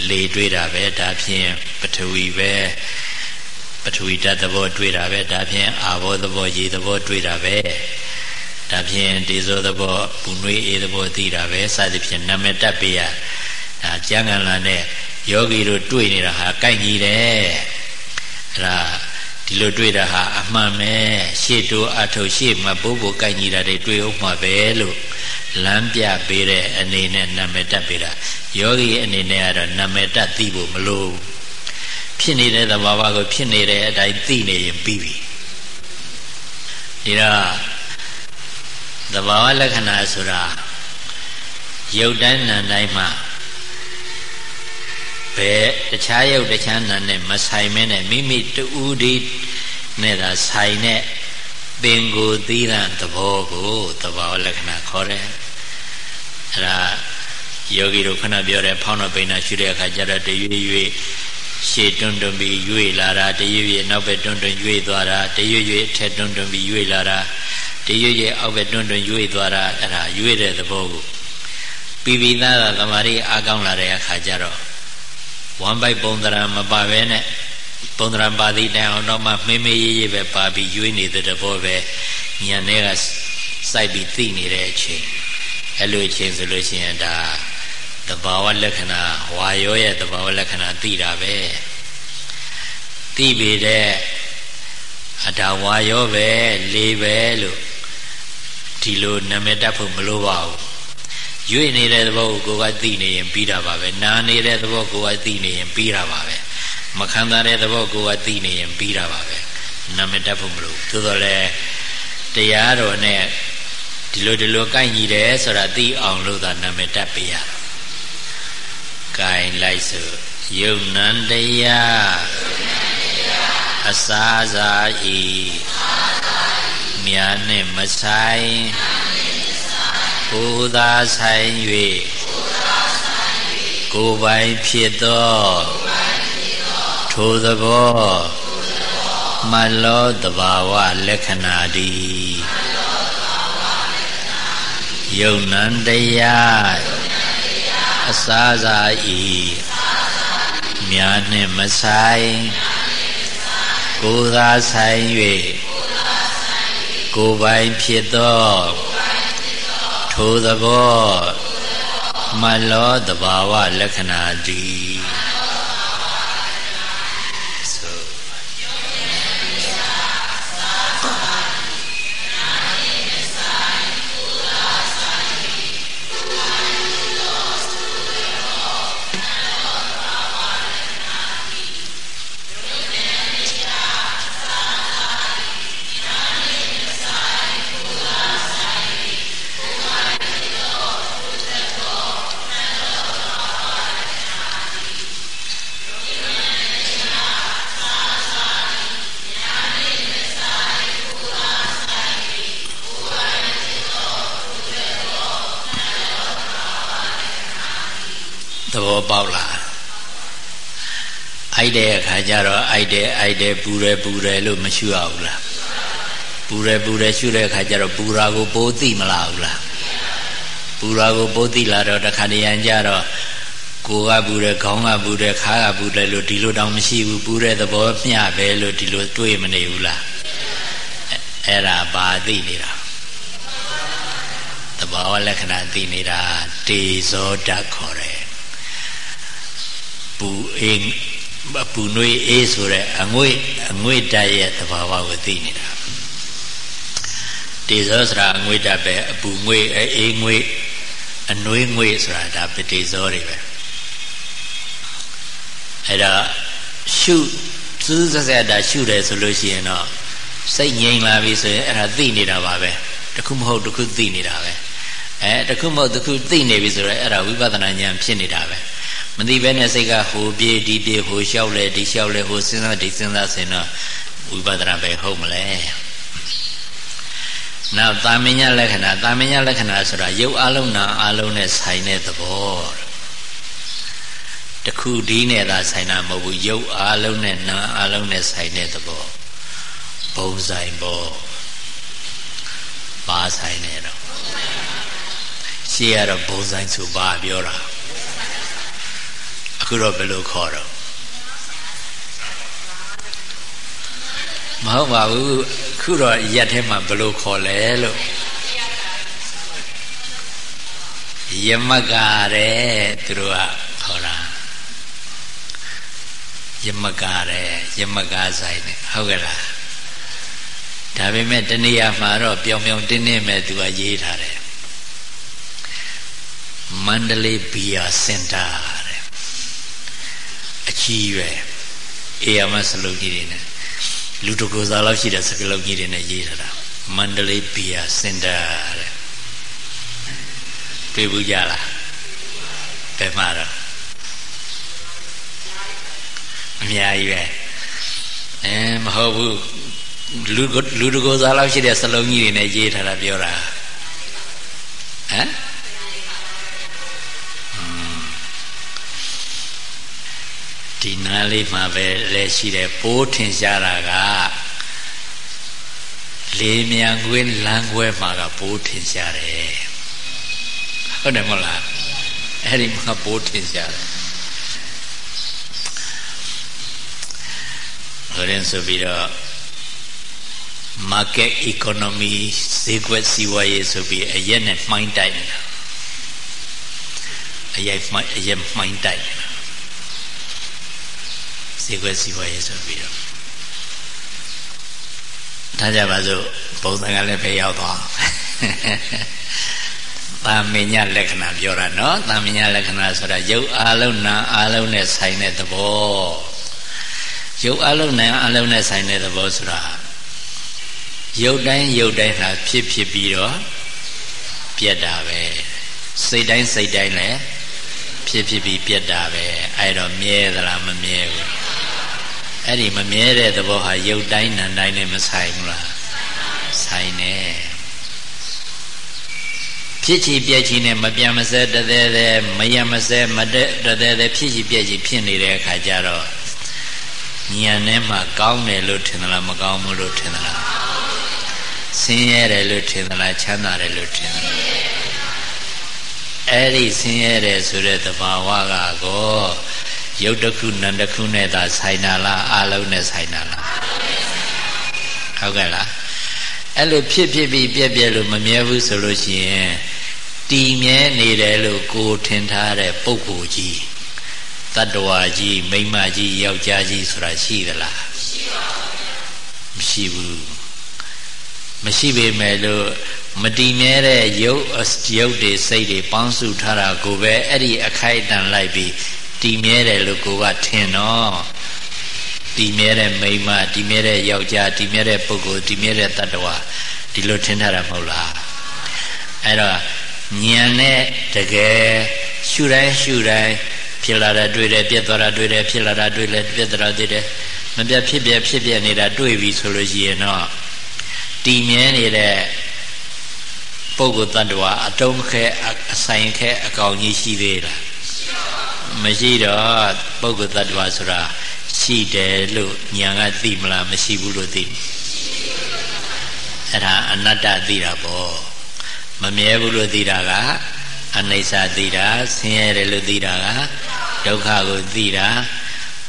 လေတွေးတာပဲဒါဖြင့်ပထဝီပဲပထဝီဓာတ်သဘောတွေ့တာပဲဒါဖြင့်အာဘောသဘောရေသဘောတွေ့တာပဲဒါဖြင့်ဒေဇောသဘောပူနွေးအေးသဘောသိတာပဲစသဖြင့်နာမည်တက်ပေးရဒါကျမ်းဂန်လာနဲ့ယောဂီတို့တွေ့နေတာဟာကိုက်ညီတယ်အဲ့ဒါ ဒီလိုတွေ့တာဟာအမှန်ပဲရှေ့တိုးအထုတ်ရှေ့မှာပိုးပိုးကိုက်ညီတာတွေတွေ့အောင်မှာပဲလို့လမ်းပြပေးတဲ့အနေနဲ့နာမည်တက်ပေးတာယောဂီအနေနဲ့ကတော့နာမည်တက်သိဖို့မလိုဘူးဖြစ်နေတဲ့သဘာဝကိုဖြစ်နေတဲ့အတိုင်းသိနေရင်ပြီးပြီဒါသဘာဝလက္ခဏာဆိုတာရုပ်တိုင်းနာတိုင်းမှာ ဘယ်တခြားရုပ်တခြားနာနဲ့မဆိုင်မဲနဲ့မိမိတူဒီနဲ့သာဆိုင်တဲ့ပင်ကိုသီးသန့်သဘောကိုသဘာဝလက္ခဏာခေါ်တယ်အဲ့ဒါယောဂီတို့ခဏပြောတဲ့ဖောင်းတော့ပိန်တာရှုတဲ့အခါကျတော့တရွေ့ရွေ့ရှေ့တွန်းတွန်းပြီးရွေ့လာတာတရွေ့ရွေ့နောက်ဘက်တွန်းတွန်းရွေ့သွားတာတရွေ့ရွေ့အထက်တွန်းတွန်းပြီးရွေ့လာတာတရွေ့ရွေ့အောက်ဘက်တွန်းတွန်းရွေ့သွားတာအဲ့ဒါရွေ့တဲ့သဘောကိုပြီးပြီးသားသာသမာဓိအားကောင်းလာတဲ့အခါကျတော့ ဝမ်ပိုက်ပုံသဏ္ဍာန်မပါဘဲနဲ့ပုံသဏ္ဍာန်ပါသည့်တိုင်အောင်တော့မှမေးမေးရေးရေးပဲပါပြီးရွေးနေတဲ့တဘောပဲညံတွေကစိုက်ပြီးသိနေတဲ့အချိန်အဲ့လိုအချိန်ဆိုလို့ရှိရင်ဒါသဘာဝလက္ခဏာဝါရောရဲ့သဘာဝလက္ခဏာသိတာပဲသိသိပေတဲ့အတာဝါရောပဲလေးပဲလို့ဒီလိုနာမည်တက်ဖို့မလိုပါဘူး ရွေ့နေတဲ့သဘောကိုကိုယ်ကသိနေရင်ပြီးတာပါပဲနာနေတဲ့သဘောကိုယ်ကသိနေရင်ပြီးတာပါပဲမခံစားတဲ့သဘောကိုယ်ကသိနေရင်ပြီးတာပါပဲနာမည်တက်ဖို့မလိုသို့တော်လည်းတရားတော်နဲ့ဒီလိုဒီလိုကိုက်ညီတယ်ဆိုတာသိအောင်လို့သာနာမည်တက်ပေးရတာကိုင်လိုက်စို့ယုံနံတရားအစာစာဤမြာနှင့်မဆိုင် ကိုယ်သာဆိုင်၍ကိုယ်ပိုင်ဖြစ်သောထိုသဘောမလောတဘာဝလက္ခဏာတိယုံနံတရားအစာစာဤမြာနှင့်မဆိုင်ကိုယ်သာဆိုင်၍ကိုယ်ပိုင်ဖြစ်သော ထိုသဘောမလောတဘာဝလက္ခဏာတည် က်တဲ့အခါကျတော့အိုက်တယ်အိုက်တယ်ပူတယ်ပူတယ်လို့မရှုရဘူးလားပူတယ်ပူတယ်ရှုတဲ့အခါကျတော့ပူရာကိုပိုးသိမလားဘူးလားပူရာကိုပိုးသိလာတော့တခါတရံကျတော့ကိုကပူတယ်ခေါင်းကပူတယ်ခါကပူတယ်လို့ဒီလိုတောင်မရှိဘူးပူတဲ့သဘောမျှပဲလို့ဒီလိုတွေးမနေဘူးလားအဲ့ဒါပါသိနေတာသဘာဝလက္ခဏာသိနေတာတေဇောဓာတ်ခေါ်တယ်ပူအေး ပူနွေးအေးဆိုတဲ့အငွေ့အငွေ့တက်ရဲ့သဘာဝကိုသိနေတာတေဇောဆိုတာအငွေ့တက်ပဲအပူငွေ့အေးငွေ့အနွေးငွေ့ဆိုတာဒါပတေဇောတွေပဲအဲ့ဒါရှုစူးစက်ဆက်တာရှုတယ်ဆိုလို့ရှိရင်တော့စိတ်ငြိမ်လာပြီဆိုရင်အဲ့ဒါသိနေတာပါပဲတခုမဟုတ်တခုသိနေတာပဲအဲတခုမဟုတ်တခုသိနေပြီဆိုတော့အဲ့ဒါဝိပဿနာဉာဏ်ဖြစ်နေတာပဲ မသိဘဲနဲ့စိတ်ကဟိုပြေးဒီပြေးဟိုလျှောက်လဲဒီလျှောက်လဲဟိုစဉ်းစားဒီစဉ်းစားစင်တော့ဝိပဿနာပဲဟုတ်မလဲနောက်တာမညလက္ခဏာတာမညလက္ခဏာဆိုတာရုပ်အလုံးနာအလုံးနဲ့ဆိုင်တဲ့သဘောတခုဒီနဲ့သာဆိုင်တာမဟုတ်ဘူးရုပ်အလုံးနဲ့နာအလုံးနဲ့ဆိုင်တဲ့သဘောဘုံဆိုင်ဘောပါဆိုင်နေတော့ရှေ့ကတော့ဘုံဆိုင်ဆိုပါပြောတာအ ခုတော့ဘယ်လိုခေါ်တော့မဟုတ်ပါဘူးခုတော့ရက်ထဲမှာဘယ်လိုခေါ်လဲလို့ယမကတဲ့သူတို့ကခေါ်တာယမကတဲ့ယမကဆိုင်နဲ့ဟုတ်ကဲ့လားဒါပေမဲ့တဏှာမှာတော့ပြောင်ပြောင်တင်းတင်းမဲ့သူကရေးထားတယ်မန္တလေးဘီယာစင်တာ အကြီးရွယ်အေယာမစလုံးကြီးတွေနဲ့လူတကူစားလောက်ရှိတဲ့စကလုံးကြီးတွေနဲ့ရေးထားတာမန္တလေးဘီယာစင်တာတဲ့တွေ့ဘူးကြလားဘယ်မှာတော့အများကြီးပဲအဲမဟုတ်ဘူးလူလူတကူစားလောက်ရှိတဲ့စလုံးကြီးတွေနဲ့ရေးထားတာပြောတာဟမ် ဒီနားလေးမှာပဲလဲရှိတယ်ပိုးထင်ရှားတာကလေးမြန်ခွင်းလမ်းခွဲမှာကပိုးထင်ရှားတယ်ဟုတ်တယ်မဟုတ်လားအဲ့ဒီမှာပိုးထင်ရှားတယ်ဟိုရင်ဆိုပြီးတော့ market economy ဈေးကွက်စီးပွားရေးဆိုပြီးအရက်နဲ့မှိုင်းတိုက်နေတာအရက်အရက်မှိုင်းတိုက်နေတာ ဈေးကွက်စီးပွားရေးဆိုပြီးတော့ထားကြပါစို့ဘုံသံကလည်းပဲရောက်သွားတာမညလက္ခဏာပြောတာနော်တာမညလက္ခဏာဆိုတာရုပ်အာလုံးနာအာလုံးနဲ့ဆိုင်တဲ့သဘောရုပ်အာလုံးနာအာလုံးနဲ့ဆိုင်တဲ့သဘောဆိုတာရုပ်တိုင်းရုပ်တိုင်းဟာဖြစ်ဖြစ်ပြီးတော့ပြက်တာပဲစိတ်တိုင်းစိတ်တိုင်းလည်းဖြစ်ဖြစ်ပြီးပြက်တာပဲအဲ့တော့မြဲသလားမမြဲဘူး အဲ့ဒီမမြဲတဲ့သဘောဟာရုပ်တိုင်းနာတိုင်းနဲ့မဆိုင်ဘူးလားဆိုင်နေဖြစ်ချီပြက်ချီနဲ့မပြန်မစဲတသေးသေးမရမစဲမတဲ့တသေးသေးဖြစ်ချီပြက်ချီဖြစ်နေတဲ့အခါကျတော့ဉာဏ်ထဲမှာကောင်းတယ်လို့ထင်သလားမကောင်းဘူးလို့ထင်သလားဆင်းရဲတယ်လို့ထင်သလားချမ်းသာတယ်လို့ထင်သလားအဲ့ဒီဆင်းရဲတယ်ဆိုတဲ့သဘာဝကကို ရုပ်တစ်ခုနာမ်တစ်ခုနဲ့သာဆိုင်တာလားအလုံးနဲ့ဆိုင်တာလားဟုတ်ကဲ့လားအဲ့လိုဖြစ်ဖြစ်ပြီးပြက်ပြက်လို့မမြဲဘူးဆိုလို့ရှိရင်တည်မြဲနေတယ်လို့ကိုထင်ထားတဲ့ပုဂ္ဂိုလ်ကြီးတတ္တဝါကြီးမိမကြီးယောက်ျားကြီးဆိုတာရှိသလားမရှိပါဘူးမရှိဘူးမရှိပေမဲ့လို့မတည်မြဲတဲ့ရုပ်ရုပ်တွေစိတ်တွေပေါင်းစုထားတာကိုပဲအဲ့ဒီအခိုက်အတန့်လိုက်ပြီး တည်မြဲတယ်လို့ကိုကထင်တော့တည်မြဲတဲ့မိမတည်မြဲတဲ့ယောက်ျားတည်မြဲတဲ့ပုဂ္ဂိုလ်တည်မြဲတဲ့တ attva ဒီလိုထင်ထားတာမဟုတ်လားအဲ့တော့ဉာဏ်နဲ့တကယ်ရှုတိုင်းရှုတိုင်းဖြစ်လာတာတွေ့တယ်ပြက်သွားတာတွေ့တယ်ဖြစ်လာတာတွေ့တယ်ပြက်သွားတာတွေ့တယ်မပြတ်ဖြစ်ပြဖြစ်ပြနေတာတွေ့ပြီဆိုလို့ရှိရင်တော့တည်မြဲနေတဲ့ပုဂ္ဂိုလ်တ attva အတုံးခဲအဆိုင်ခဲအကောင်ကြီးရှိသေးလား မရှိတော့ပုဂ္ဂိုလ်တ attva ဆိုတာရှိတယ်လို့ညာကသိမလားမရှိဘူးလို့သိအဲ့ဒါအနတ္တသိတာပေါ့မမြဲဘူးလို့သိတာကအနိစ္စသိတာဆင်းရဲတယ်လို့သိတာကဒုက္ခကိုသိတာ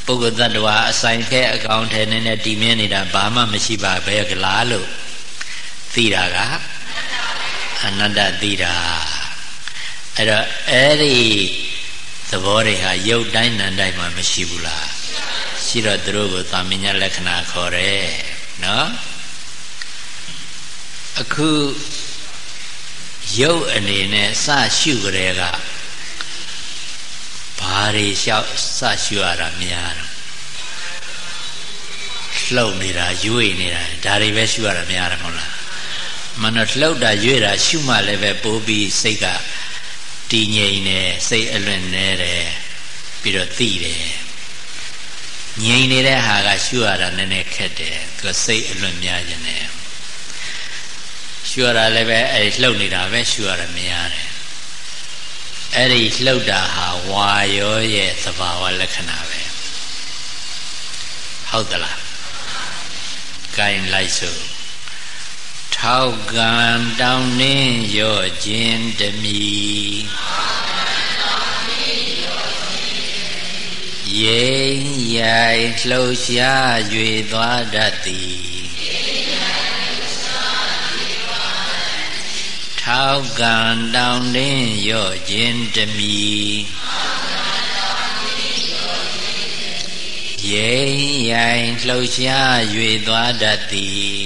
ပုဂ္ဂိုလ်တ attva အဆိုင်ခဲအကောင်ထဲနဲ့တည်မြဲနေတာဘာမှမရှိပါပဲကလားလို့သိတာကအနတ္တသိတာအဲ့တော့အဲ့ဒီ သဘောတွေဟာရုပ်တိုင်းနာမ်တိုင်းမှာမရှိဘူးလားရှိတော့သူတို့ကိုသာမညလက္ခဏာခေါ်တယ်နော်အခုရုပ်အနေနဲ့စရှုကြတဲ့ကဘာတွေလျှောက်စရှုရတာများတော့လှုပ်နေတာရွေ့နေတာဒါတွေပဲရှုရတာများတယ်မဟုတ်လားမနလှုပ်တာရွေ့တာရှုမှလည်းပဲပိုးပြီးစိတ်က တည်ငြိမ်နေစိတ်အလွင့်နေတယ်ပြီးတော့သိတယ်ငြိမ်နေတဲ့ဟာကရှုရတာနည်းနည်းခက်တယ်သူကစိတ်အလွင့်များခြင်းတယ်ရှုရတာလည်းပဲအဲလှုပ်နေတာပဲရှုရတာမရတယ်အဲ့ဒီလှုပ်တာဟာဝါရောရဲ့သဘာဝလက္ခဏာပဲဟုတ်သလားကိုင်းလိုက်စို့ ထောက်ကံတောင်းနှင်းရော့ခြင်းတမီရိမ်ရိုင်လှုပ်ရှား၍သွားတတ်သည်ထောက်ကံတောင်းနှင်းရော့ခြင်းတမီရိမ်ရိုင်လှုပ်ရှား၍သွားတတ်သည်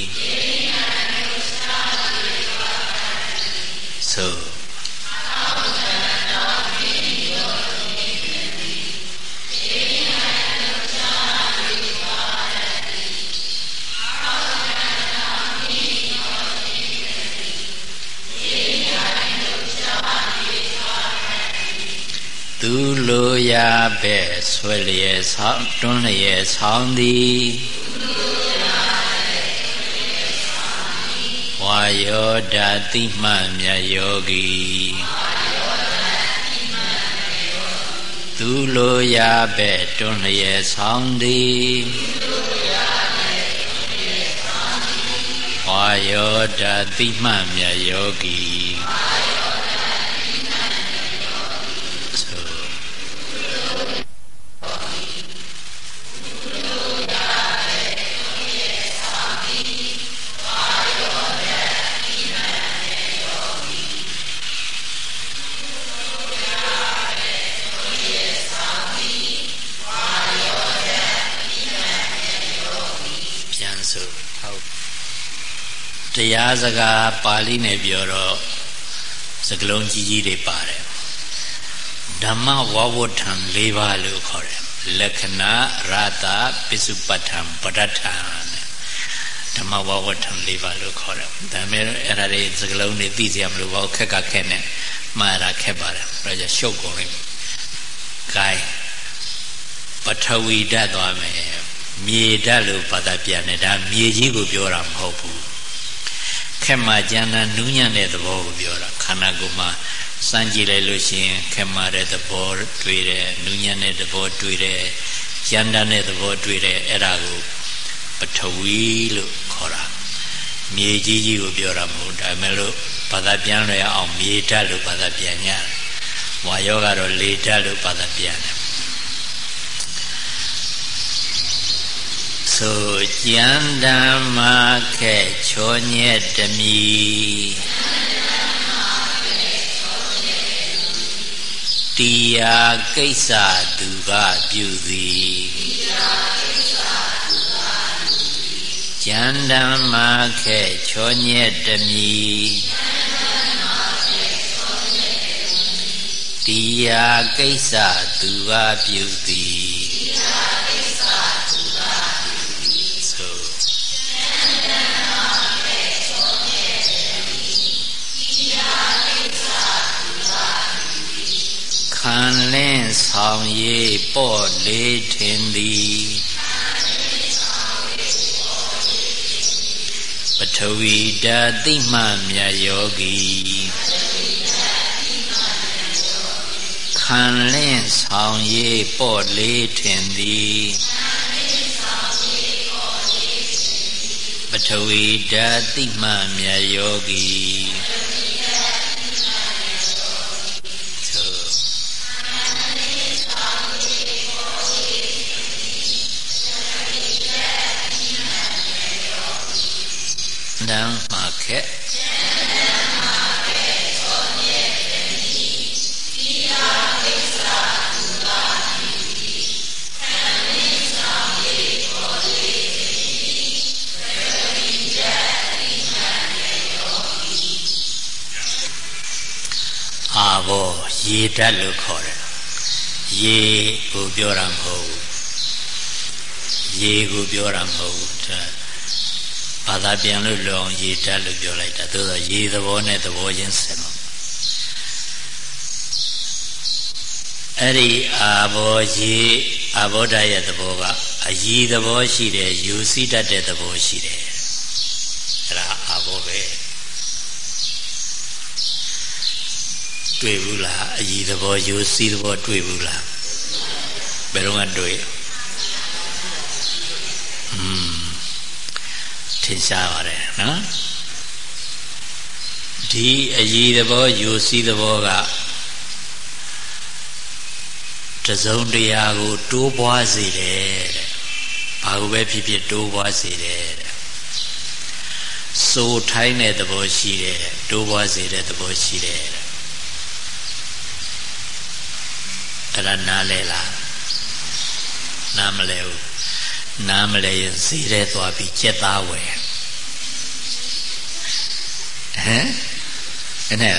သူလိုရာပဲဆွဲလျက်ဆောင်းတွန်းလျက်ဆောင်းသည်ဝါယောဓာတိမှမြတ်ယောဂီသူလိုရာပဲ့တွန်းလျက်ဆောင်သည်ဝါယောဓာတိမှမြတ်ယောဂီတ ရားစကားပါဠိနဲ့ပြောတော့စကလုံးကြီးကြီးတွေပါတယ်ဓမ္မဝဝဋ္ဌံ၄ပါးလို့ခေါ်တယ်လက္ခဏာရတာပစ္စုပ္ပတ္ထံပဋ္ဌာန်ဓမ္မဝဝဋ္ဌံ၄ပါးလို့ခေါ်တယ်ဒါပေမဲ့အဲ့ဒါတွေစကလုံးတွေသိစရာမလိုပါဘူးခက်ကခက်နဲ့မှားတာခက်ပါတယ်ဒါကြောင့်ရှုပ်ကုန်လိမ့်မယ် gain ပထဝီဓာတ်သွားမယ်မြေဓာတ်လို့ဘာသာပြန်တယ်ဒါမြေကြီးကိုပြောတာမဟုတ်ဘူး ခက်မှကျန်တဲ့နူးညံ့တဲ့သဘောကိုပြောတာခန္ဓာကိုယ်မှာစမ်းကြည့်လိုက်လို့ရှိရင်ခက်မှတဲ့သဘောတွေ့တယ်နူးညံ့တဲ့သဘောတွေ့တယ်ကျန်တဲ့သဘောတွေ့တယ်အဲ့ဒါကိုပထဝီလို့ခေါ်တာမြေကြီးကြီးကိုပြောတာမဟုတ်ဒါပေမဲ့လို့ဘာသာပြန်ရအောင်မြေဓာတ်လို့ဘာသာပြန်ညဝါယောကတော့လေဓာတ်လို့ဘာသာပြန်တယ် ဆိုကြံဓမ္မခဲချောညက်တမီတရားကိစ္စသူကပြုသည်ကျန်ဓမ္မခဲချောညက်တမီတရားကိစ္စသူကပြုသည်ခံ လင်းဆောင်ရေးပေါ့လေးထင်သည်ပထဝီဓာတိမှမြတ်ယောဂီခံလင်းဆောင်ရေးပေါ့လေးထင်သည်ပထဝီဓာတိမှမြတ်ယောဂီ ဓာတ်လို့ခေါ်တယ်ရေကိုပြောတာမဟုတ်ဘူးရေကိုပြောတာမဟုတ်ဘူးဒါဘာသာပြန်လို့လောင်ရေဓာတ်လို့ပြောလိုက်တာသို့သောရေသဘောနဲ့သဘောချင်းစင်တော့အဲ့ဒီအာဘောရေအာဘောဓာရဲ့သဘောကအယီသဘောရှိတယ်ယူစီတတ်တဲ့သဘောရှိတယ်အဲ့ဒါအာဘောပဲ တွေ့ဘူးလားအယီသဘောယူစီသဘောတွေ့ဘူးလားဘယ်တော့မှတွေ့อืมထင်ရှားပါတယ်နော်ဒီအည်သဘောယူစီသဘောကတစုံတရာကို တိုးပွားစေတယ်တဲ့ဘာကိုပဲဖြစ်ဖြစ်တိုးပွားစေတယ်တဲ့စိုးထိုင်းတဲ့သဘောရှိတယ်တိုးပွားစေတဲ့သဘောရှိတယ်တဲ့ အဲ့ဒါနားလဲလားနားမလဲဘူးနားမလဲရင်ဈေးထဲသွားပြီးကြက်သားဝယ်ဟမ်အဲ့နဲ့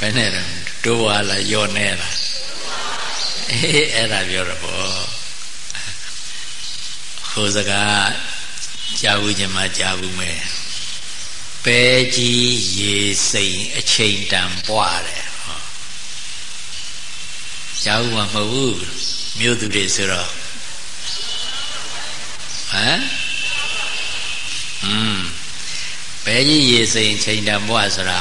ဘယ်နဲ့တိုးဝါလာယောနေလားအေးအဲ့ဒါပြောတော့ဘောဟိုစကားကြားဘူးခြင်းမကြားဘူးမဲ့ ပဲကြီးရေစိမ်အချိန်တန်ပွားတယ်ကြားဘူးမှာမဟုတ်ဘူးမြို့သူတွေဆိုတော့ဟမ်อืมပဲကြီးရေစိန်ချိန်တံဘွားဆိုတာ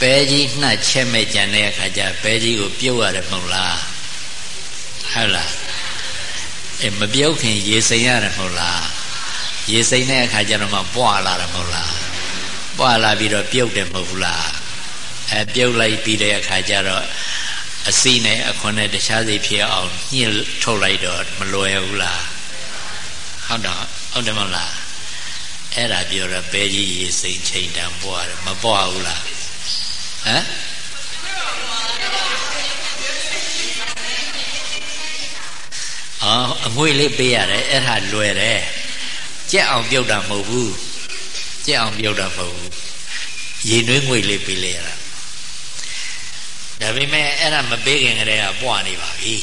ပဲကြီးနှက်ချက်မဲ့ကြံတဲ့အခါကျပဲကြီးကိုပြုတ်ရတယ်မဟုတ်လားဟုတ်လားအဲမပြုတ်ခင်ရေစိန်ရတယ်မဟုတ်လားရေစိန်တဲ့အခါကျတော့မှပွားလာတယ်မဟုတ်လား ပွားလာပြီးတော့ပြုတ်တယ်မဟုတ်ဘူးလားအဲပြုတ်လိုက်ပြီးတဲ့အခါကျတော့အစီနဲ့အခွန်နဲ့တခြားစီဖြစ်အောင်ညှစ်ထုတ်လိုက်တော့မလွယ်ဘူးလားဟုတ်တော့ဟုတ်တယ်မဟုတ်လားအဲ့ဒါပြောတော့ပဲကြီးရေစိမ်ချိန်တန်ပွားတယ်မပွားဘူးလားဟမ်ဩအော်အငွေလေးပေးရတယ်အဲ့ဒါလွယ်တယ်ကြက်အောင်ပြုတ်တာမဟုတ်ဘူး ကြက်အောင်ပြုတ်တာမဟုတ်ဘူးရေနွေးငွေလေးပေးလိုက်ရတာဒါပေမဲ့အဲ့ဒါမပေးခင်ကတည်းကပွားနေပါပြီ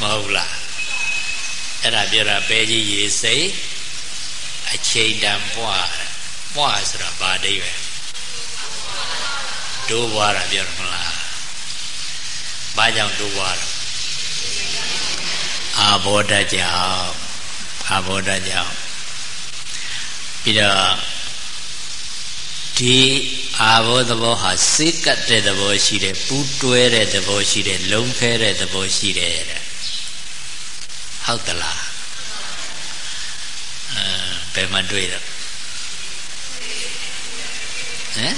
မဟုတ်လားအဲ့ဒါပြောတာပဲကြီးရေစိတ်အချိန်တန်ပွားပွားဆိုတာဘာအိဗယ်တိုးပွားတာပြောရမလားဘာကြောင့်တိုးပွားတော့အာဘောဓကြောင့်အာဘောဓကြောင့်ပြီးတော့ ဒီအာဘောသဘောဟာစိတ်ကတ်တဲ့သဘောရှိတယ်ပူးတွဲတဲ့သဘောရှိတယ်လုံးခဲတဲ့သဘောရှိတယ်တဲ့ဟုတ်သလားအဲဘယ်မှာတွေ့တော့ဟမ်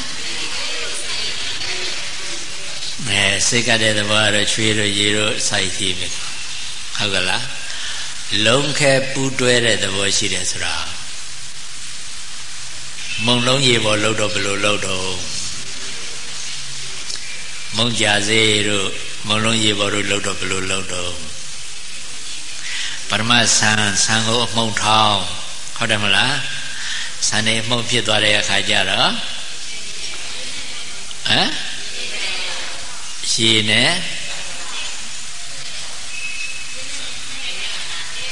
အဲစိတ်ကတဲ့သဘောကတော့ချွေးတို့ရေတို့စိုက်ကြည့်ပြီဟုတ်ကလားလုံးခဲပူးတွဲတဲ့သဘောရှိတယ်ဆိုတာ မုံလုံးရေပေါ်လှုပ်တော့ဘယ်လိုလှုပ်တော့မုံကြစေတို့မုံလုံးရေပေါ်တို့လှုပ်တော့ဘယ်လိုလှုပ်တော့ပရမဆန်ဆန်ကိုအမှုန်ထောင်းဟုတ်တယ်မလားဆန်နေအမှုန်ဖြစ်သွားတဲ့အခါကျတော့ဟမ်ရှည်နဲ့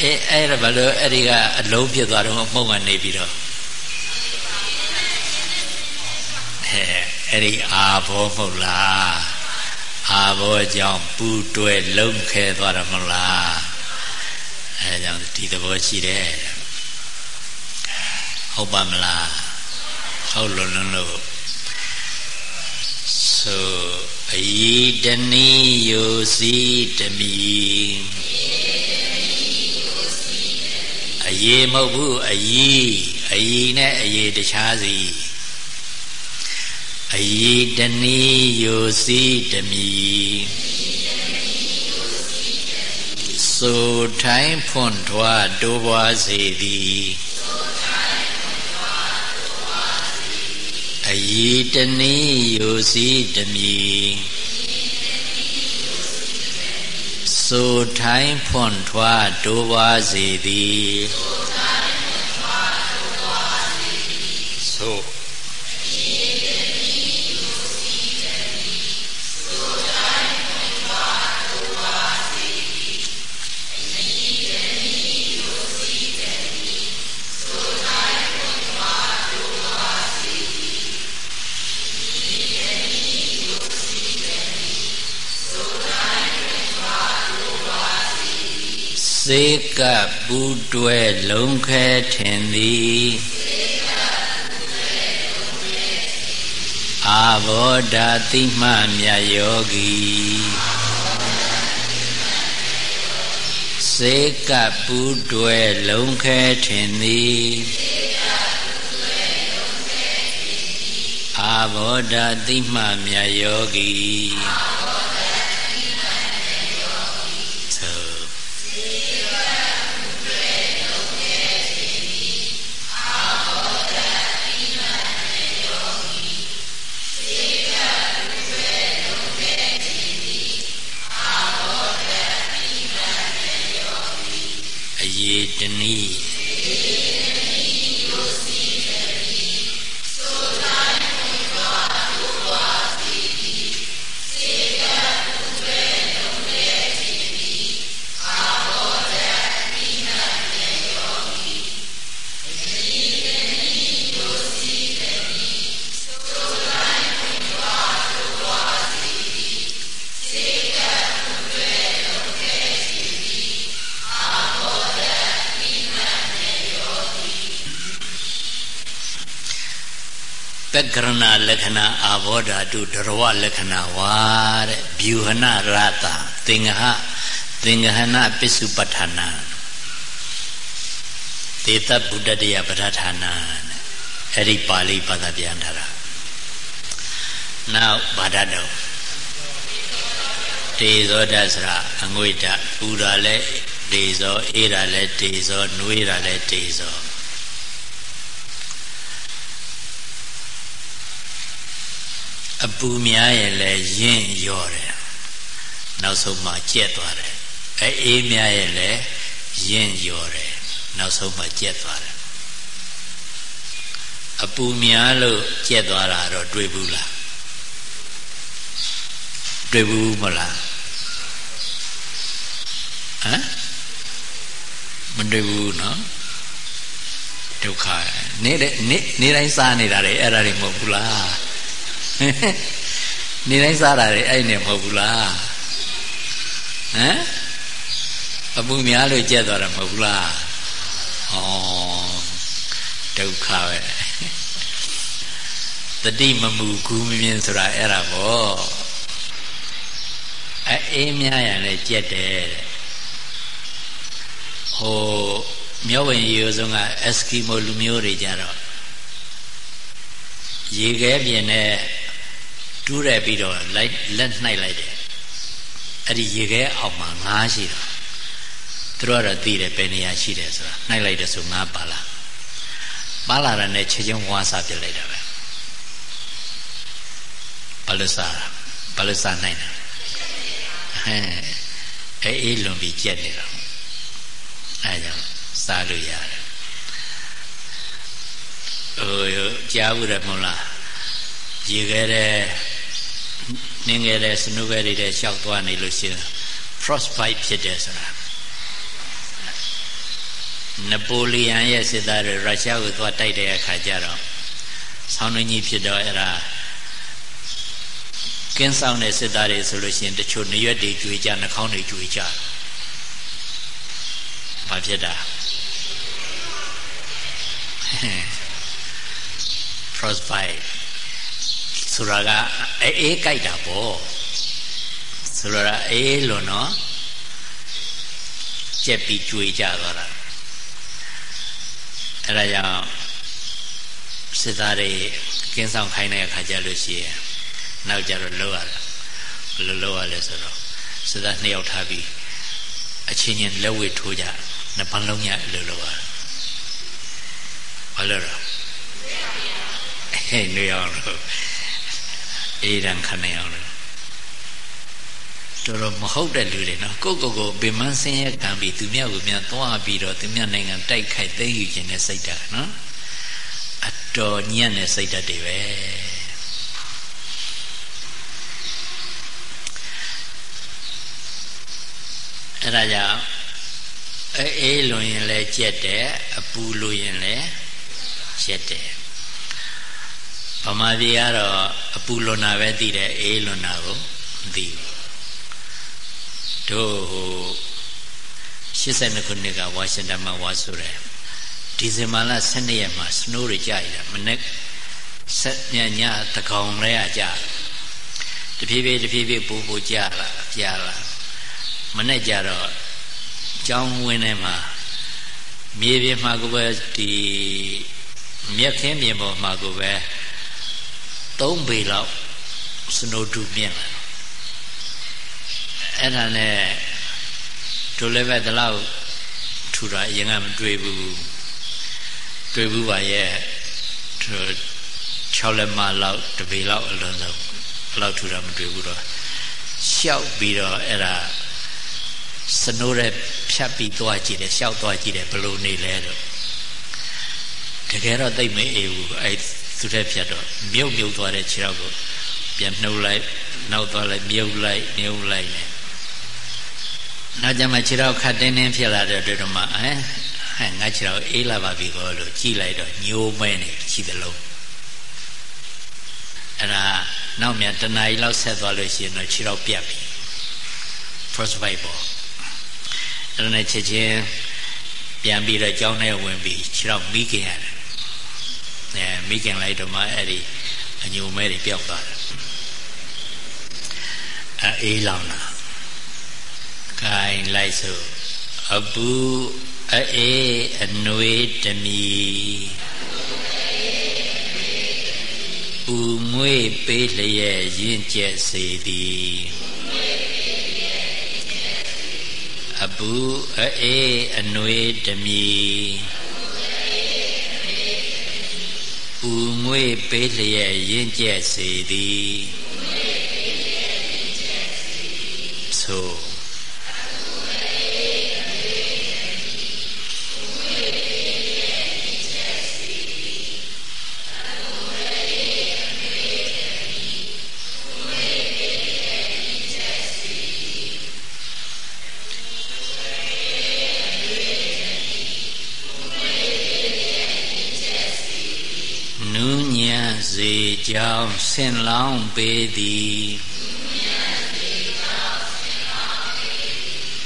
အဲအဲ့ဒါဘာလို့အဲ့ဒီကအလုံးဖြစ်သွားတော့အမှုန်ကနေပြီးတော့ အဲ့ဒီအာဘောမဟုတ်လားအာဘောကြောင့်ပူတွဲလုံးခဲသွားတယ်မဟုတ်လားအဲကြောင့်ဒီသဘောရှိတယ်ဟုတ်ပါမလားဟုတ်လို့လို့ဆိုအယီတဏီယိုစီတမီအယေမဟုတ်ဘူးအယီအယီနဲ့အယေတခြားစီ အယီတဏီယိုစီတမီဆိုထိုင်းဖွန်ထွားတိုးပွားစေသည်အယီတနည်းယိုစီတမီဆိုထိုင်းဖွန်ထွားတိုးပွားစေသည် စေကပူတွဲလုံးခဲထင်သည်အာဘောဓာတိမှမြတ်ယောဂီစေကပူတွဲလုံးခဲထင်သည်အာဘောဓာတိမှမြတ်ယောဂီတ ဘောဓာတုဒရဝလက္ခဏာဝါတဲ့ဘျူဟနရတာသင်္ဃဟသင်္ဃဟနပစ္စုပဋ္ဌာနာသေတဗုဒ္ဓတယပဋ္ဌာနာအဲ့ဒီပါဠိဘာသာပြန်ထားတာနောက်ဘာဒတော့တေဇောဓာစရာအငွေဓာပူတာလဲတေဇောအေးတာလဲတေဇောနှွေးတာလဲတေဇော ပူများရင်လည်းရင့်ရော့တယ်နောက်ဆုံးမှကျက်သွားတယ်အဲအေးများရင်လည်းရင့်ရော်တယ်နောက်ဆုံးမှကြက်သွားတယ်အပူများလို့ကြက်သွားတာတော့တွေ့ဘူးလားတွေ့ဘူးမလားဟမ်မတွေ့ဘူးနော်ဒုက္ခနေတဲ့နေ့နေ့တိုင်းစားနေတာလေအဲ့ဒါတွေမဟုတ်ဘူးလား နေ့တိုင်းစားတာလေအဲ့နဲ့မဟုတ်ဘူးလားဟမ်အပူများလို့ကြက်သွားတာမဟုတ်ဘူးလားဩဒုက္ခပဲတတိမမူကူးမမြင်ဆိုတာအဲ့ဒါပေါ့အေးများရလဲကြက်တယ်တဲ့ဟိုမြောဝင်ရေဆုံးကအက်စကီမိုလူမျိုးတွေကြတော့ရေခဲပြင်နဲ့ တူးရပြီးတော့လိုက်လက်နှိုက်လိုက်တယ်အဲ့ဒီရေခဲအောက်မှာငါးရှိတော့သူတို့ကတော့သိတယ်ဘယ်နေရာရှိတယ်ဆိုတာနှိုက်လိုက်တယ်ဆိုငါးပါလာပါလာတာနဲ့ချက်ချင်းဝါစားပြလိုက်တာပဲဘာလို့စားဘာလို့စားနိုင်တာဟဲ့အေးလွန်ပြီးကြက်နေတာအဲကြောင့်စားလို့ရတယ်ဟိုကြားဘူးတယ်မဟုတ်လားရေခဲတဲ့ နင်းခဲ့တဲ့စနုခဲတွေတဲ့ရှောက်သွားနေလို့ရှိရင် frostbite ဖြစ်တယ်ဆိုတာနပိုလီယန်ရဲ့စစ်သားတွေရုရှားကိုသွားတိုက်တဲ့အခါကျတော့ဆောင်းနှင်းကြီးဖြစ်တော့အဲ့ဒါကင်းဆောင်တဲ့စစ်သားတွေဆိုလို့ရှိရင်တချို့နရွက်တွေကျွေးကြနှာခေါင်းတွေကျွေးကြဘာဖြစ်တာ frostbite ဆိုတာကအေးအေးကြိုက်တာပေါ့ဆိုတော့အေးလို့နော်ကြက်ပြီးကျွေးကြသွားတာအဲ့ဒါကြောင့်စစ်သားတွေကင်းဆောင်ခိုင်းတဲ့အခါကျလို့ရှိရင်နောက်ကြတော့လောက်ရတယ်ဘယ်လိုလောက်ရလဲဆိုတော့စစ်သားနှစ်ယောက်ထားပြီးအချင်းချင်းလက်ဝဲထိုးကြနှစ်ပန်းလုံးညအလိုလောက်ရတယ်ဘာလို့လဲဟဲ့နေအောင်လို့ အေးရန်ခနေအောင်လို့တော်တော်မဟုတ်တဲ့လူတွေနော်ကိုကိုကိုပင်မဆင်းရဲခံပြီးသူမြတ်ကိုမြန်သွားပြီးတော့သူမြတ်နိုင်ငံတိုက်ခိုက်သိမ်းယူခြင်းနဲ့စိတ်ဓာတ်နော်အတော်ညံ့တဲ့စိတ်ဓာတ်တွေပဲအဲ့ဒါကြောင့်အေးလွန်ရင်လည်းကြက်တယ်အပူလွန်ရင်လည်းကြက်တယ် ဗမာပြည်ကတော့အပူလွန်တာပဲသိတယ်အေးလွန်တာကိုမသိဘူးတို့ဟို82ခုနှစ်ကဝါရှင်တန်မှာဝါဆိုတယ်ဒီဇင်ဘာလ12ရက်မှာစနိုးတွေကြာရတာမနေ့ဆက်ညညတကောင်လဲရကြာတဖြည်းဖြည်းတဖြည်းဖြည်းပူပူကြာလာကြာလာမနေ့ကျတော့ကျောင်းဝင်းထဲမှာမြေပြင်မှာကိုပဲဒီမြက်ခင်းပြင်ပေါ်မှာကိုပဲ 3ပေလောက်စနိုးတူမြင့်လာအဲ့ဒါနဲ့တို့လည်းပဲဒီလောက်ထူတာအရင်ကမတွေ့ဘူးတွေ့ဘူးပါရဲ့6လက်မလောက်တပေလောက်အလုံးစုံဘလောက်ထူတာမတွေ့ဘူးတော့ရှောက်ပြီးတော့အဲ့ဒါစနိုးတဲ့ဖြတ်ပြီးသွားကြည့်တယ်ရှောက်သွားကြည့်တယ်ဘလို့နေလဲတော့တကယ်တော့သိမအေးဘူးအဲ့ သူတဲ့ဖြတ်တော့မြုပ်မြုပ်သွားတဲ့ခြေထောက်ကိုပြန်နှုတ်လိုက်နောက်သွားလိုက်မြုပ်လိုက်မြုပ်လိုက်နေနောက်ကျမှခြေထောက်ခတ်တင်းတင်းဖြစ်လာတဲ့အတွက်တော့မှဟမ်ဟဲ့ငါခြေထောက်အေးလာပါပြီကောလို့ကြည်လိုက်တော့ညိုးမဲနေရှိသလုံးအဲ့ဒါနောက်မြန်တနားရီလောက်ဆက်သွားလို့ရှိရင်တော့ခြေထောက်ပြတ်ပြီ first bite ပေါ့အဲ့ဒါနဲ့ချက်ချင်းပြန်ပြီးတော့ကြောင်းထဲဝင်ပြီးခြေထောက်မိခင်ရတယ် အဲမိခင်လိုက်တော့မှအဲ့ဒီအညိုမဲတွေပျောက်သွားတယ်အေးလောင်တာခိုင်လိုက်စို့အပူအေးအနွေတမီဥငွေပေးလျက်ရင့်ကျက်စေသည်အပူအေးအနွေတမီ ဥငွေပေးလျက်ရင့်ကျက်စေသည်သို့ ကြောင်းဆင်လောင်းပေသည်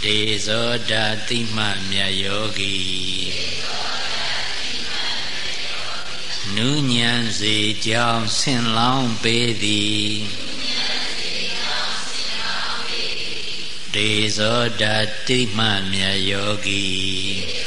ဒေဇောဒာတိမမြတ်ယောဂီနုညံစေကြောင်းဆင်လောင်းပေသည်ဒေဇောဒာတိမမြတ်ယောဂီ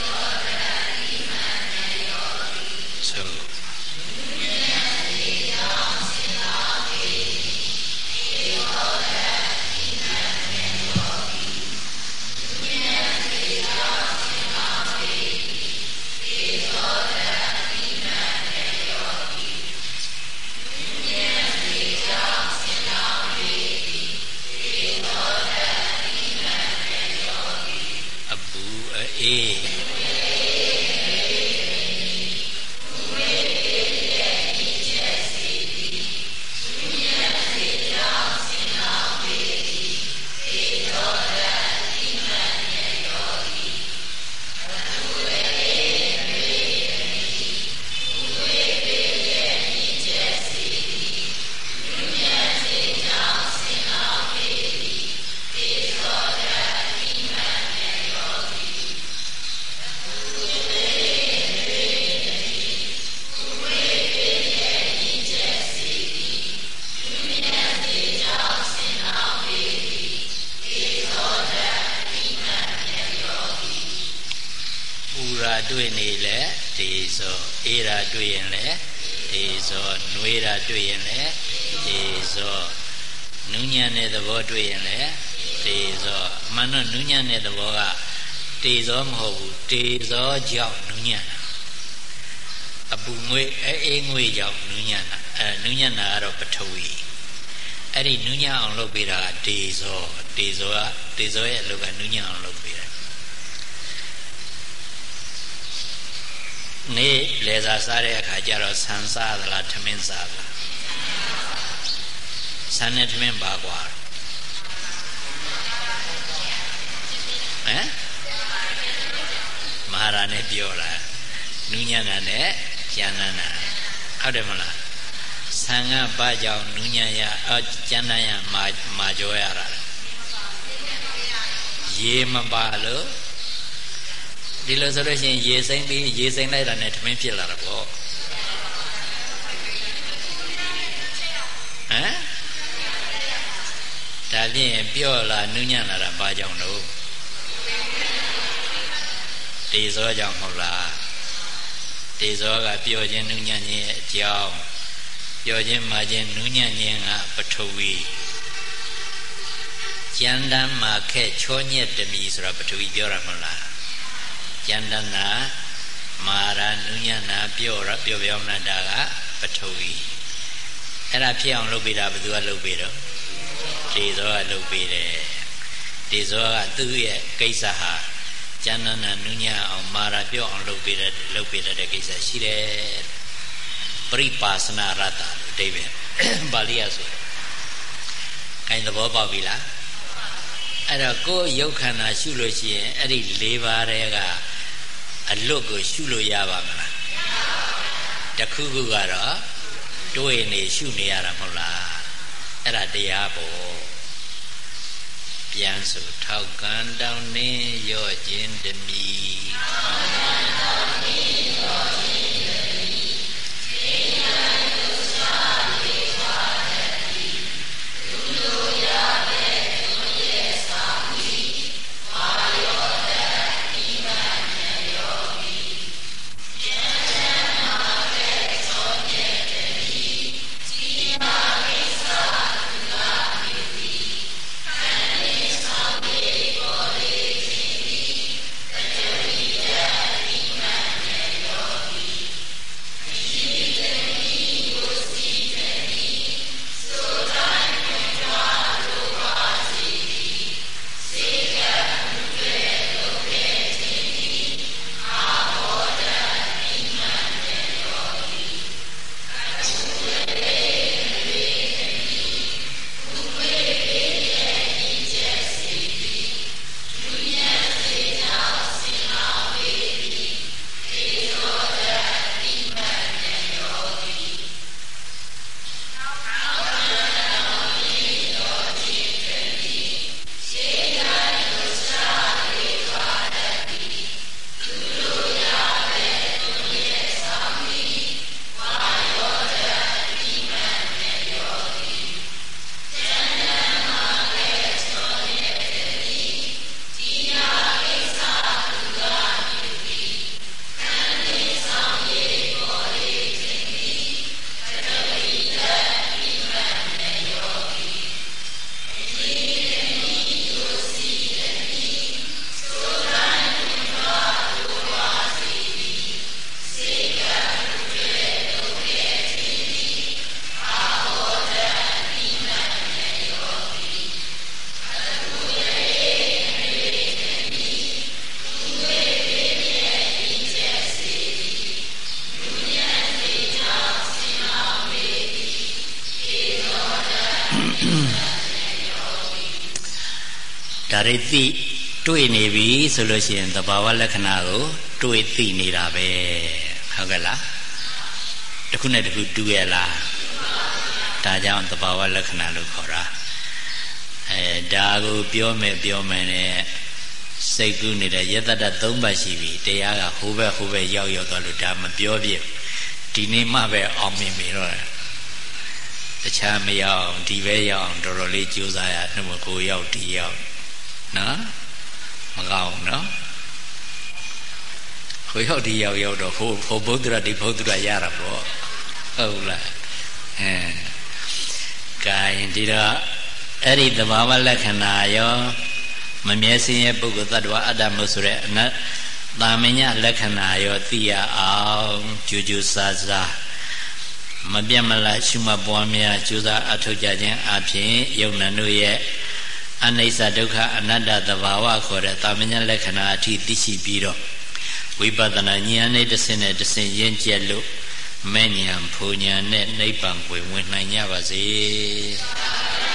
ဇောအေးတာတွေ့ရင်လဲဒေဇောနှွေးတာတွေ့ရင်လဲဒေဇောနူးညံ့တဲ့သဘောတွေ့ရင်လဲဒေဇောအမှန်တော့နူးညံ့တဲ့သဘောကဒေဇောမဟုတ်ဘူးဒေဇောကြောင့်နူးညံ့တာအပူငွေအေးငွေကြောင့်နူးညံ့တာအဲနူးညံ့တာကတော့ပထဝီအဲ့ဒီနူးညံ့အောင်လုပ်ပေးတာကဒေဇောဒေဇောကဒေဇောရဲ့အလုပ်ကနူးညံ့အောင်လုပ်ပေးတာ နေ့လေစာစားတဲ့အခါကျတော့ဆန်စားသလားထမင်းစားသလားဆန်နဲ့ထမင်းပါကွာဟမ်မဟာရာနဲ့ပြောတာနူးညံ့တာနဲ့ကျန်တာဟုတ်တယ်မလားဆံကဘာကြောင့်နူးညံ့ရအကျန်တန်းရမာမာကြောရတာရေမပါလို့ ဒီလိုဆိုလို့ရှိရင်ရေစိမ့်ပြီးရေစိမ့်လိုက်တာနဲ့ထမင်းဖြစ်လာတာပေါ့ဟမ်ဒါဖြင့်ပြော့လာနူးညံ့လာတာဘာကြောင့်လို့တေဇောကြောင့်မဟုတ်လားတေဇောကပြော့ခြင်းနူးညံ့ခြင်းရဲ့အကြောင်းပြော့ခြင်းမာခြင်းနူးညံ့ခြင်းကပထဝီကျန်တမ်းမှာခက်ချောညက်တမီဆိုတာပထဝီပြောတာမဟုတ်လား ကြံတနာမာရနုညနာပြော့ရပြော့ပြောင်းတာကပထဝီအဲ့ဒါဖြစ်အောင်လုပ်ပေးတာဘယ်သူကလုပ်ပေးတော့ဒေဇောကလုပ်ပေးတယ်ဒေဇောကသူ့ရဲ့ကိစ္စဟာကျန်တနာနုညအောင်မာရပြော့အောင်လုပ်ပေးတဲ့လုပ်ပေးတဲ့ကိစ္စရှိတယ်ပရိပါစနာရတ္တလို့အဓိပ္ပာယ်ပါဠိရဆိုခိုင်သဘောပေါက်ပြီလားအဲ့တော့ကိုယ်ရုပ်ခန္ဓာရှုလို့ရှိရင်အဲ့ဒီ၄ပါးတည်းက အလွတ်ကိုရှုလို့ရပါမလားတခုခုကတော့တွေးနေရှုနေရတာမဟုတ်လားအဲ့ဒါတရားပေါ့ပြန်ဆိုထောက်ကံတောင်းနှင်းရော့ခြင်းတမီထောက်ကံ တွေသိတွေ့နေပြီဆိုလို့ရှိရင်သဘာဝလက္ခဏာကိုတွေ့သိနေတာပဲဟုတ်ကဲ့လားတခုနဲ့တခုတူရဲ့လားဒါကြောင့်သဘာဝလက္ခဏာလို့ခေါ်တာအဲဒါကိုပြောမယ်ပြောမယ်နဲ့စိတ်ကူးနေတဲ့ယတတ၃ပါးရှိပြီတရားကဟိုဘက်ဟိုဘက်ရောက်ရောက်သွားလို့ဒါမပြောပြဒီနေ့မှပဲအောင်မြင်ပြီတော့တခြားမရောက်ဒီပဲရောက်အောင်တော်တော်လေးကြိုးစားရနှမကိုရောက်ဒီရောက် နော်မကောင်းနော်ဟိုရောက်ဒီရောက်ရောက်တော့ဟိုဟိုဘုဒ္ဓရဒီဘုဒ္ဓရရတာပေါ့ဟုတ်လားအဲကဲဒီတော့အဲ့ဒီသဘာဝလက္ခဏာရောမမြဲစင်းရဲ့ပုဂ္ဂိုလ်တ attva အတ္တမဆိုတဲ့အနတ်တာမညလက္ခဏာရောသိရအောင်ကြူးကြူးစားစားမပြတ်မလားရှုမှတ်ပွားများကြိုးစားအထောက်ကြခြင်းအပြင်ယုံနာတို့ရဲ့ အနိစ္စဒုက္ခအနတ္တသဘာဝခေါ်တဲ့တာမညလက္ခဏာအထိသိရှိပြီးတော့ဝိပဿနာဉာဏ်နဲ့တဆင့်နဲ့တဆင့်ရင့်ကျက်လို့မဲ့ဉာဏ်ဖူဉာဏ်နဲ့နိဗ္ဗာန်ကိုဝင်နိုင်ကြပါစေ။